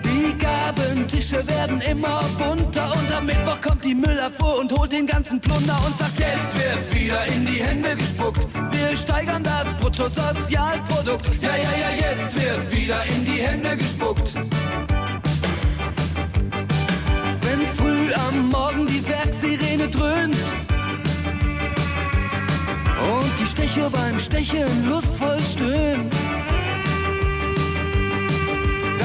Die Gabentische werden immer bunter und am Mittwoch kommt die Müllabfuhr und holt den ganzen Plunder und sagt, jetzt wird wieder in die Hände gespuckt. Wir steigern das Bruttosozialprodukt. Ja, ja, ja, jetzt wird wieder in die Hände gespuckt. Wenn früh am Morgen die Werksirene dröhnt, und die Stecher beim Stechen lustvoll stöhnt.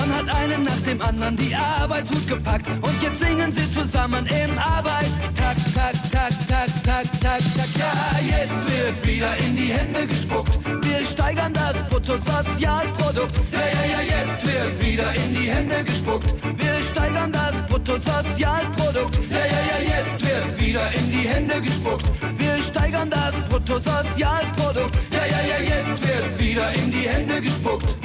Dann hat einen nach dem anderen die Arbeitshut gepackt und jetzt singen sie zusammen im Arbeitstag, tak, tak, tak, tak, tak, tak. Ja, jetzt wird wieder in die Hände gespuckt. Wir steigern das Bruttosozialprodukt. Ja, ja, ja, jetzt wird wieder in die Hände gespuckt. Wir steigern das Bruttosozialprodukt. Ja, ja, ja, jetzt wird wieder in die Hände gespuckt. Wir steigern das Bruttosozialprodukt. Ja, ja, ja, jetzt wird wieder in die Hände gespuckt.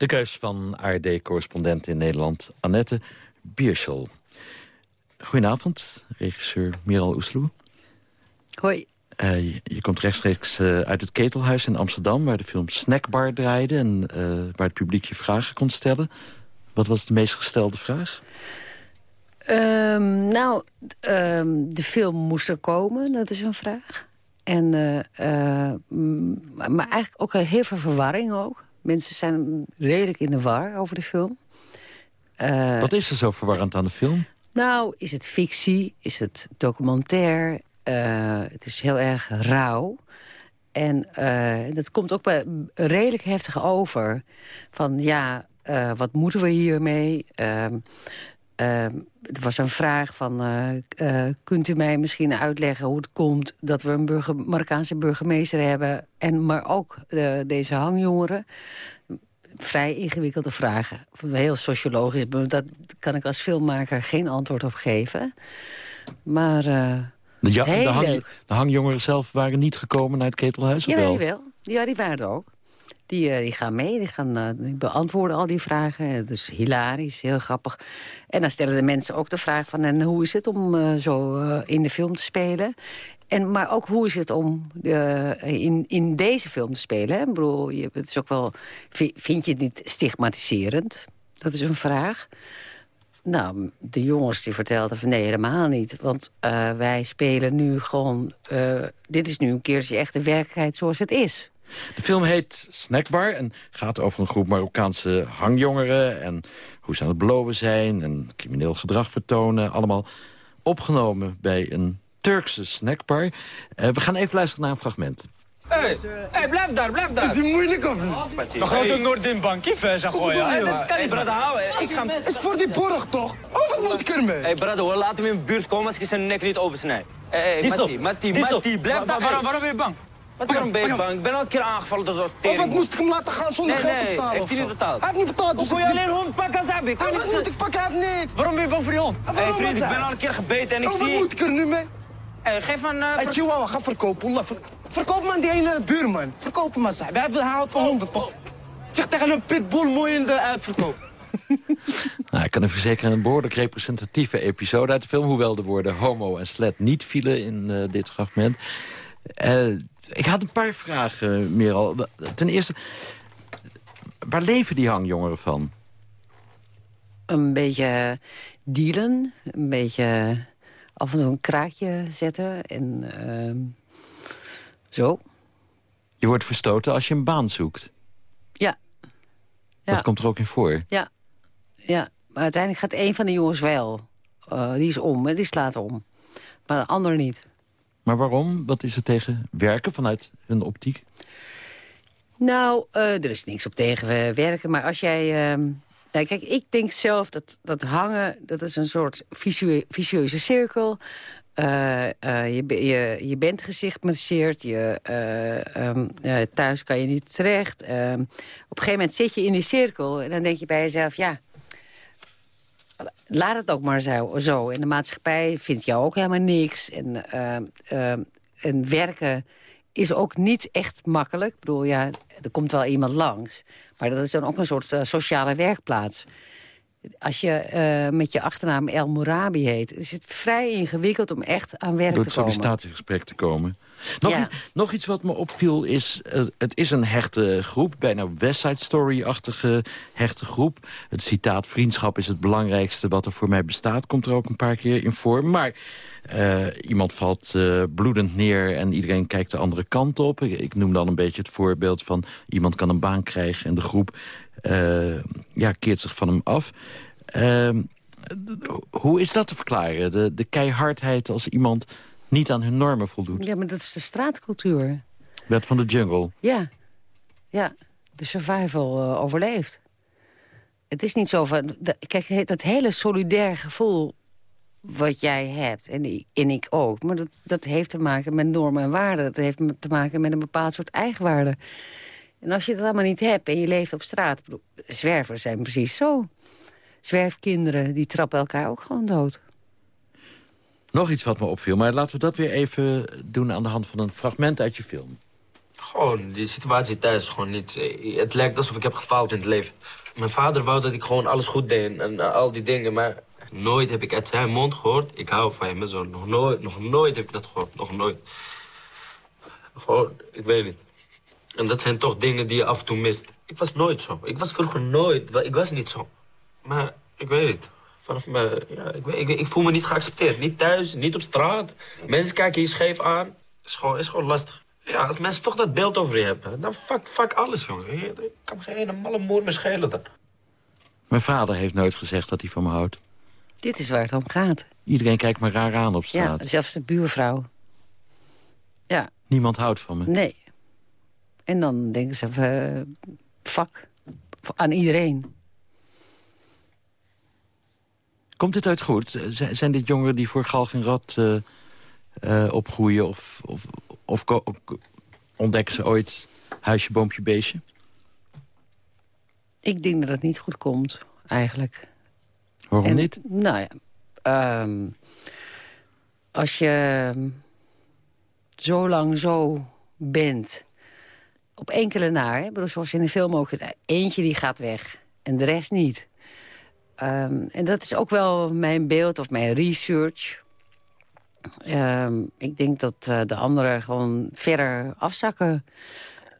De keus van ARD-correspondent in Nederland, Annette Bierschel. Goedenavond, regisseur Miral Oesloe. Hoi. Uh, je, je, komt rechtstreeks uh, uit het Ketelhuis in Amsterdam... waar de film Snackbar draaide en uh, waar het publiek je vragen kon stellen. Wat was de meest gestelde vraag? Um, nou, um, de film moest er komen, dat is een vraag. En, maar eigenlijk ook heel veel verwarring ook. Mensen zijn redelijk in de war over de film. Uh, Wat is er zo verwarrend aan de film? Nou, is het fictie? Is het documentair? Uh, het is heel erg rauw. En uh, dat komt ook bij redelijk heftig over. Van ja, wat moeten we hiermee? Ehm, ehm, er was een vraag van, uh, uh, kunt u mij misschien uitleggen hoe het komt... dat we een burger, Marokkaanse burgemeester hebben... en maar ook uh, deze hangjongeren? Vrij ingewikkelde vragen. Heel sociologisch, dat kan ik als filmmaker geen antwoord op geven. Maar de, ja, de, hang, de, hangjongeren zelf waren niet gekomen naar het ketelhuis? Ja, wel. Ja, die waren er ook. Die, uh, die, gaan mee, die, gaan, die beantwoorden al die vragen. Het is hilarisch, heel grappig. En dan stellen de mensen ook de vraag van... en hoe is het om uh, zo in de film te spelen? En, maar ook hoe is het om in, in deze film te spelen? Ik bedoel, je, het is ook wel, vind je het niet stigmatiserend? Dat is een vraag. Nou, de jongens die vertelden van nee, helemaal niet. Want wij spelen nu gewoon... Dit is nu een keertje echt de werkelijkheid zoals het is. De film heet Snackbar en gaat over een groep Marokkaanse hangjongeren... en hoe ze aan het beloven zijn en crimineel gedrag vertonen. Allemaal opgenomen bij een Turkse snackbar. Uh, we gaan even luisteren naar een fragment. Hé, hey, blijf daar, blijf daar. Is het moeilijk of niet? De grote Noordin-bank, zeg gooien. Dat kan niet, brother. Ik ga... Het is voor die borg, toch? Of wat moet ik ermee? Hé, brother, laat hem in de buurt komen als ik zijn nek niet opensnijd. Hé, hey, Matti, Matti, Matti, blijf daar. Waarom, waarom ben je bang? Wat waarom ben je bang? Ik ben al een keer aangevallen door zo'n Of wat moest ik hem laten gaan zonder nee, geld nee, te betalen? heeft hij niet betaald? Hij heeft niet betaald. Hoe kon je alleen een hond pakken als heb ik? Hij wat moet ik pakken? Hij heeft niks. Waarom ben je bang voor die hond? Hé hey, vriend, ik ben al een keer gebeten en ik oh, zie... wat moet ik er nu mee? Hey, geef een... Uh, hey, Chihuahua, ga verkopen. Ver... Verkoop man die ene buurman. Verkoop hem maar. Hij wil houdt van 100 pop. Zeg tegen een pitbull mooi in de uitverkoop. nou, ik kan u verzekeren een behoorlijk representatieve episode uit de film... hoewel de woorden homo en slet niet vielen in uh, dit fragment. Uh, ik had een paar vragen, Meral. Ten eerste, waar leven die hangjongeren van? Een beetje dealen, een beetje af en toe een kraakje zetten en uh, zo. Je wordt verstoten als je een baan zoekt? Ja. ja. Dat komt er ook in voor? Ja. ja. Maar uiteindelijk gaat een van de jongens wel. Uh, die is om, die slaat om. Maar de ander niet. Maar waarom? Wat is er tegen werken vanuit hun optiek? Nou, uh, er is niks op tegen werken. Maar als jij... Uh, nou, kijk, ik denk zelf dat, dat hangen... dat is een soort vicieu, vicieuze cirkel. Uh, je, je, je bent gestigmatiseerd. Je, um, thuis kan je niet terecht. Ehm, op een gegeven moment zit je in die cirkel. En dan denk je bij jezelf... ja, laat het ook maar zo. En de maatschappij vindt jou ook helemaal niks. En, uh, uh, en werken is ook niet echt makkelijk. Ik bedoel, ja, er komt wel iemand langs. Maar dat is dan ook een soort uh, sociale werkplaats. Als je uh, met je achternaam El Mourabi heet... is het vrij ingewikkeld om echt aan werk te komen. Door het sollicitatiegesprek te komen. Nog, ja. nog iets wat me opviel is, uh, het is een hechte groep. Bijna West Side Story-achtige hechte groep. Het citaat vriendschap is het belangrijkste wat er voor mij bestaat. Komt er ook een paar keer in voor. Maar uh, iemand valt uh, bloedend neer en iedereen kijkt de andere kant op. Ik, ik, noem dan een beetje het voorbeeld van iemand kan een baan krijgen... en de groep ja, keert zich van hem af. Ehm, hoe is dat te verklaren? De, de keihardheid als iemand niet aan hun normen voldoet. Ja, maar dat is de straatcultuur. Wet van de jungle. Ja, ja. de survival uh, overleeft. Het is niet zo van... De, kijk, dat hele solidair gevoel wat jij hebt, en ik, en ik ook... maar dat, dat heeft te maken met normen en waarden. Dat heeft te maken met een bepaald soort eigenwaarde. En als je dat allemaal niet hebt en je leeft op straat... zwervers zijn precies zo. Zwerfkinderen, die trappen elkaar ook gewoon dood. Nog iets wat me opviel, maar laten we dat weer even doen aan de hand van een fragment uit je film. Gewoon, die situatie thuis gewoon niet... Het lijkt alsof ik heb gefaald in het leven. Mijn vader wou dat ik gewoon alles goed deed en, en al die dingen, maar... Nooit heb ik uit zijn mond gehoord, ik hou van je, mijn zoon. Nog nooit, nog nooit heb ik dat gehoord, nog nooit. Gewoon, ik weet niet. En dat zijn toch dingen die je af en toe mist. Ik was nooit zo. Ik was vroeger nooit, ik was niet zo. Maar, ik weet niet. Vanaf me, ja, ik, ik, ik, voel me niet geaccepteerd. Niet thuis, niet op straat. Mensen kijken je scheef aan. Is gewoon, is gewoon lastig. Ja, als mensen toch dat beeld over je hebben, dan fuck, fuck alles, jongen. Ik kan me geen malle moer meer schelen dan. Mijn vader heeft nooit gezegd dat hij van me houdt. Dit is waar het om gaat. Iedereen kijkt me raar aan op straat. Ja, zelfs de buurvrouw. Ja. Niemand houdt van me. Nee. En dan denken ze, uh, fuck, aan iedereen. Komt dit uit goed? zijn dit jongeren die voor galg en rat uh, uh, opgroeien? Of, of, of ontdekken ze ooit huisje, boompje, beestje? Ik denk dat het niet goed komt, eigenlijk. Waarom en, niet? Nou ja, um, als je zo lang zo bent, op enkele naar, hè, zoals in de film ook, eentje die gaat weg en de rest niet. Um, en dat is ook wel mijn beeld of mijn research. Ehm, ik denk dat eh, de anderen gewoon verder afzakken.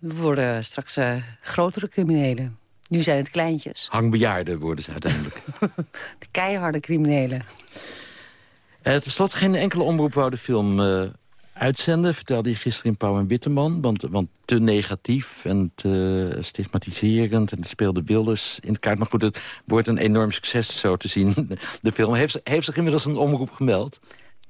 We worden straks eh, grotere criminelen. Nu zijn het kleintjes. Hangbejaarden worden ze uiteindelijk. De keiharde criminelen. Uh, Ten slotte, geen enkele omroep wou de film uitzenden. Vertelde je gisteren in Pauw en Witteman. Want, want te negatief en te stigmatiserend. En het speelde Wilders in het kaart. Maar goed, het wordt een enorm succes zo te zien. De film heeft, heeft zich inmiddels een omroep gemeld.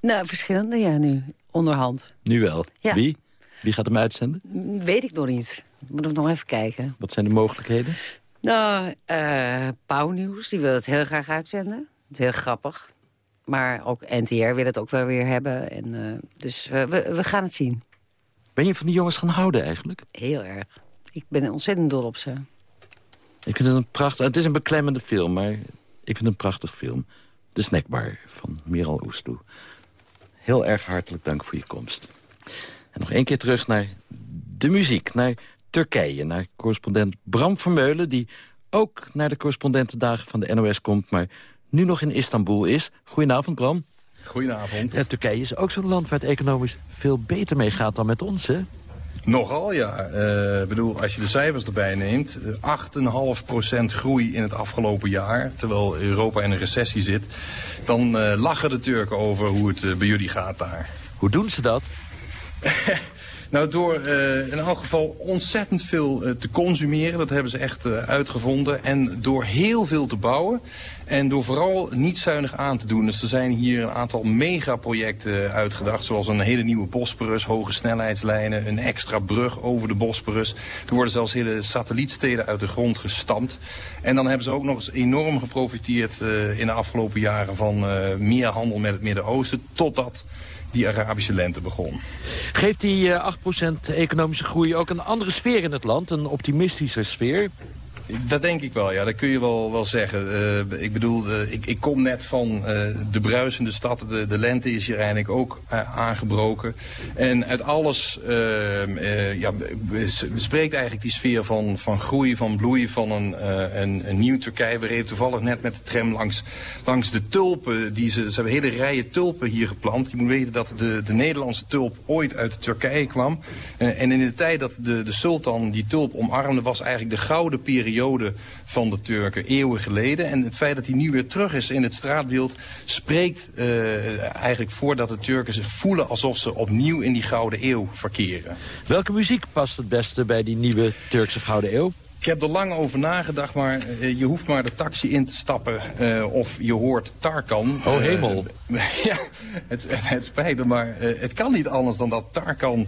Nou, verschillende, ja, nu. Onderhand. Nu wel. Ja. Wie? Wie gaat hem uitzenden? Weet ik nog niet. Moet ik nog even kijken. Wat zijn de mogelijkheden? Nou, uh, Pauwnieuws, die wil het heel graag uitzenden. Heel grappig. Maar ook NTR wil het ook wel weer hebben. En, uh, dus uh, we, we gaan het zien. Ben je van die jongens gaan houden eigenlijk? Heel erg. Ik ben ontzettend dol op ze. Ik vind het een prachtig... Het is een beklemmende film, maar ik vind het een prachtig film. De Snackbar van Miral Oesloe. Heel erg hartelijk dank voor je komst. En nog één keer terug naar de muziek, naar Turkije. Naar correspondent Bram Vermeulen, die ook naar de correspondentendagen van de NOS komt... maar nu nog in Istanbul is. Goedenavond, Bram. Goedenavond. Ja, Turkije is ook zo'n land waar het economisch veel beter mee gaat dan met ons, hè? Nogal, ja. Ik uh, bedoel, als je de cijfers erbij neemt... 8,5% groei in het afgelopen jaar... terwijl Europa in een recessie zit... dan uh, lachen de Turken over hoe het uh, bij jullie gaat daar. Hoe doen ze dat? Nou, door uh, in elk geval ontzettend veel uh, te consumeren. Dat hebben ze echt uh, uitgevonden. En door heel veel te bouwen. En door vooral niet zuinig aan te doen. Dus er zijn hier een aantal megaprojecten uitgedacht. Zoals een hele nieuwe Bosporus, hoge snelheidslijnen. Een extra brug over de Bosporus. Er worden zelfs hele satellietsteden uit de grond gestampt. En dan hebben ze ook nog eens enorm geprofiteerd in de afgelopen jaren van meer handel met het Midden-Oosten. Totdat die Arabische lente begon. Geeft die uh, 8% economische groei ook een andere sfeer in het land? Een optimistische sfeer? Dat denk ik wel, ja. Dat kun je wel, wel zeggen. Uh, ik bedoel, uh, ik, ik, kom net van uh, de bruisende stad. De, de, lente is hier eigenlijk ook aangebroken. En uit alles ja, bespreekt eigenlijk die sfeer van, van groei, van bloei, van een, een, een, nieuw Turkije. We reden toevallig net met de tram langs, langs de tulpen. Die ze, ze hebben hele rijen tulpen hier geplant. Je moet weten dat de, de Nederlandse tulp ooit uit Turkije kwam. en in de tijd dat de, de sultan die tulp omarmde, was eigenlijk de gouden periode van de Turken eeuwen geleden. En het feit dat hij nu weer terug is in het straatbeeld... spreekt uh, eigenlijk voor dat de Turken zich voelen alsof ze opnieuw in die Gouden Eeuw verkeren. Welke muziek past het beste bij die nieuwe Turkse Gouden Eeuw? Ik heb er lang over nagedacht, maar uh, je hoeft maar de taxi in te stappen uh, of je hoort Tarkan. Oh hemel. Uh, ja, het, het, het, spijt me, maar het kan niet anders dan dat Tarkan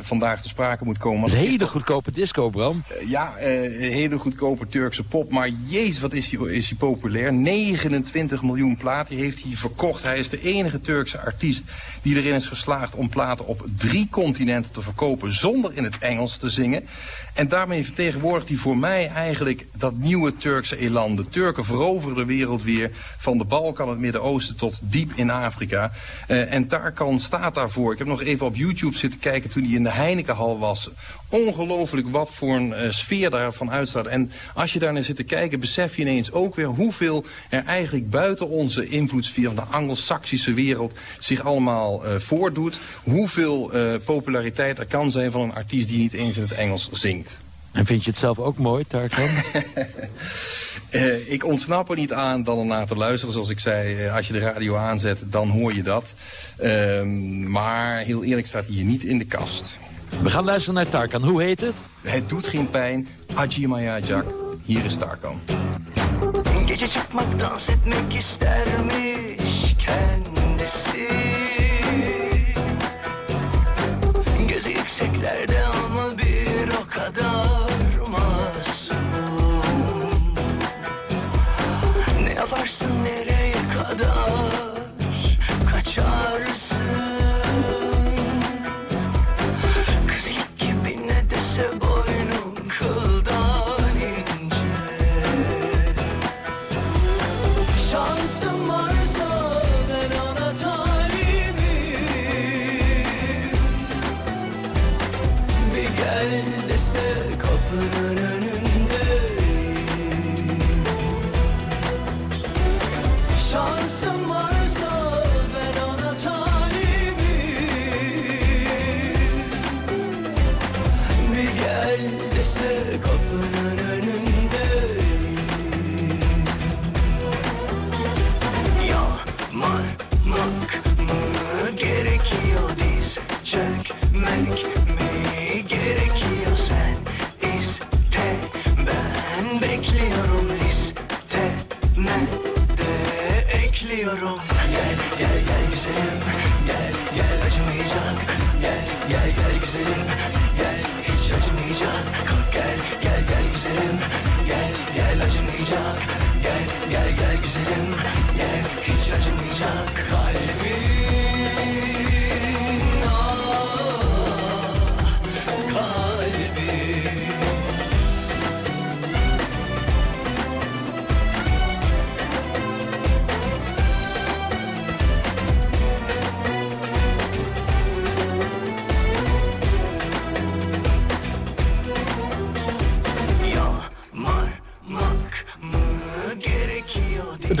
vandaag te sprake moet komen. Een hele goedkope disco, Bram. ja, hele goedkope Turkse pop, maar jezus, wat is hij is populair. 29 miljoen platen heeft hij verkocht. Hij is de enige Turkse artiest die erin is geslaagd om platen op drie continenten te verkopen zonder in het Engels te zingen. En daarmee vertegenwoordigt hij voor mij eigenlijk dat nieuwe Turkse elan. De Turken veroveren de wereld weer van de Balkan, het Midden-Oosten tot diep in Afrika. Uh, en Tarkan staat daarvoor. Ik heb nog even op YouTube zitten kijken toen hij in de Heinekenhal was. Ongelooflijk wat voor een uh, sfeer daarvan uitstaat. En als je daar naar zit te kijken, besef je ineens ook weer hoeveel er eigenlijk buiten onze invloedssfeer van de Anglo-Saxische wereld zich allemaal uh, voordoet. Hoeveel populariteit er kan zijn van een artiest die niet eens in het Engels zingt. En vind je het zelf ook mooi, Tarkan? uh, ik ontsnap er niet aan dan ernaar te luisteren. Zoals ik zei, uh, als je de radio aanzet, dan hoor je dat. Uh, maar heel eerlijk staat hij hier niet in de kast. We gaan luisteren naar Tarkan. Hoe heet het? Het doet geen pijn. Acımaya Jack. Hier is Tarkan. Gece çakmak dans etmek istermiş kendisi Gözü yükseklerde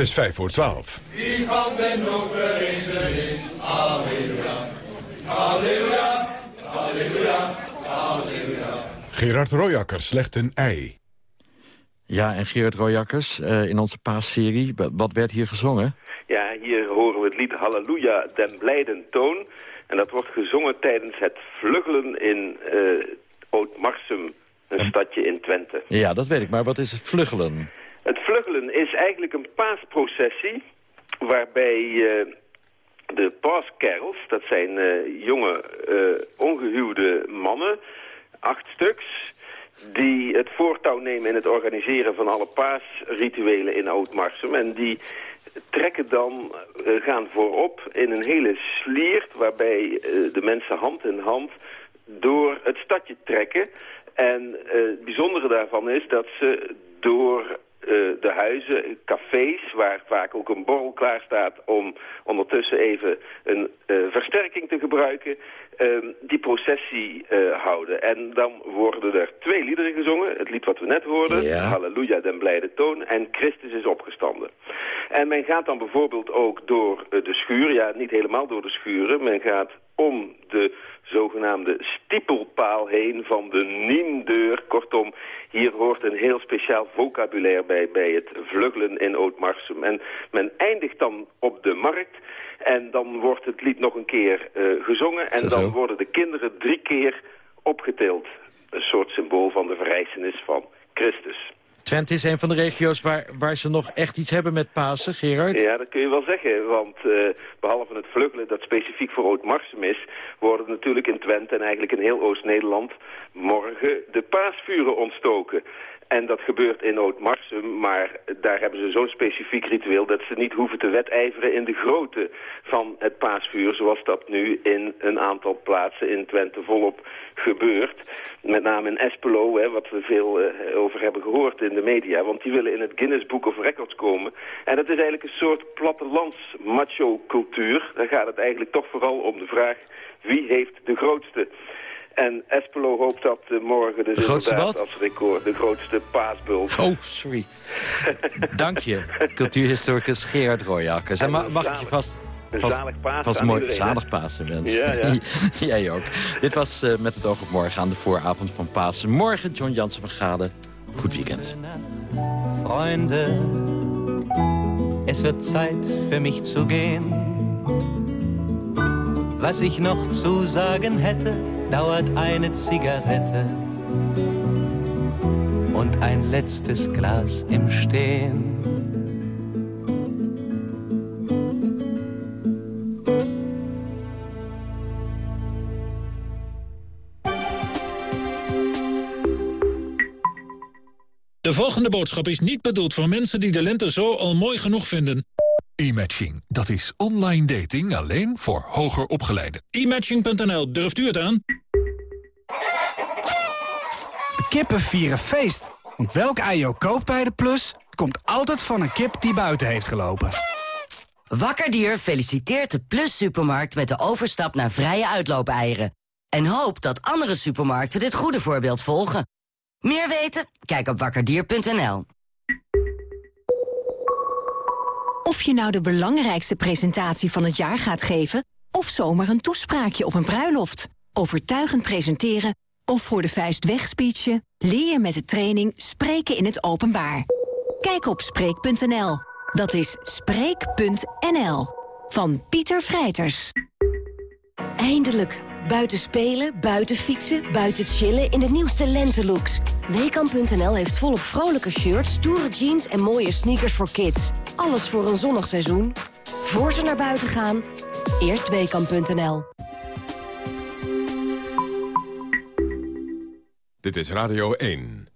is vijf voor twaalf. Die van ben overezen is. Halleluja. Halleluja. Halleluja. Halleluja. Gerard Royakkers legt een ei. Ja, en Gerard Royakkers, eh, in onze paasserie, wa- wat werd hier gezongen? Ja, hier horen we het lied Halleluja, den blijden toon. En dat wordt gezongen tijdens het vluggelen in eh Oud-Marsum, een stadje in Twente. Ja, dat weet ik, maar wat is het vluggelen? Het vluggelen is eigenlijk een paasprocessie waarbij eh, de paaskerels, dat zijn eh, jonge eh, ongehuwde mannen, acht stuks, die het voortouw nemen in het organiseren van alle paasrituelen in Oud-Marsum. En die trekken dan, gaan voorop in een hele sliert waarbij de mensen hand in hand door het stadje trekken. En het bijzondere daarvan is dat ze door de huizen, cafés, waar vaak ook een borrel klaar staat om ondertussen even een eh, versterking te gebruiken, ehm, die processie eh, houden. En dan worden er twee liederen gezongen. Het lied wat we net hoorden, Ja. Halleluja, den blijde toon, en Christus is opgestanden. En men gaat dan bijvoorbeeld ook door eh, de schuur, ja, niet helemaal door de schuren, men gaat om de zogenaamde stiepelpaal heen van de niemdeur. Kortom, hier hoort een heel speciaal vocabulaire bij, bij het vluggelen in Oud-Marsum. En men eindigt dan op de markt en dan wordt het lied nog een keer eh, gezongen. En dan worden de kinderen drie keer opgetild. Een soort symbool van de verrijzenis van Christus. Twente is een van de regio's waar, waar ze nog echt iets hebben met Pasen, Gerard. Ja, dat kun je wel zeggen, want eh, behalve het vluggelen dat specifiek voor Oud-Marsum is, worden natuurlijk in Twente en eigenlijk in heel Oost-Nederland morgen de paasvuren ontstoken. En dat gebeurt in Oud-Marsum, maar daar hebben ze zo'n specifiek ritueel dat ze niet hoeven te wedijveren in de grootte van het paasvuur, zoals dat nu in een aantal plaatsen in Twente volop gebeurt. Met name in Espelo, hè, wat we veel eh, over hebben gehoord in de media, want die willen in het Guinness Book of Records komen. En dat is eigenlijk een soort plattelands macho cultuur. Daar gaat het eigenlijk toch vooral om de vraag wie heeft de grootste. En Espelo hoopt dat morgen dus De grootste wat? als record de grootste paasbul. Oh, sorry. Dank je, cultuurhistoricus Gerard Royakkers. En ma- mag ik je vast... Een vast- zalig Pasen vast aan mooi iedereen, zalig Pasen. Ja, ja. Jij ook. Dit was eh, Met het oog op morgen aan de vooravond van Pasen. Morgen John Jansen van Gade. Goed weekend. Freunde, es wird Zeit für mich zu gehen. Was ich noch zu sagen hätte, dauert eine Zigarette und ein letztes Glas im Stehen. De volgende boodschap is niet bedoeld voor mensen die de lente zo al mooi genoeg vinden. E-matching, dat is online dating alleen voor hoger opgeleiden. E-matching.nl, durft u het aan? Kippen vieren feest. Want welk ei je ook koopt bij de Plus... komt altijd van een kip die buiten heeft gelopen. Wakkerdier feliciteert de Plus Supermarkt met de overstap naar vrije uitloopeieren. En hoopt dat andere supermarkten dit goede voorbeeld volgen. Meer weten? Kijk op wakkerdier.nl. Of je nou de belangrijkste presentatie van het jaar gaat geven... of zomaar een toespraakje op een bruiloft. Overtuigend presenteren of voor de vuist leer je met de training Spreken in het Openbaar. Kijk op Spreek.nl. Dat is Spreek.nl. Van Pieter Vrijters. Eindelijk. Buiten spelen, buiten fietsen, buiten chillen in de nieuwste lentelooks. Weekamp.nl heeft volop vrolijke shirts, stoere jeans en mooie sneakers voor kids. Alles voor een zonnig seizoen. Voor ze naar buiten gaan, eerst Weekamp.nl. Dit is Radio 1.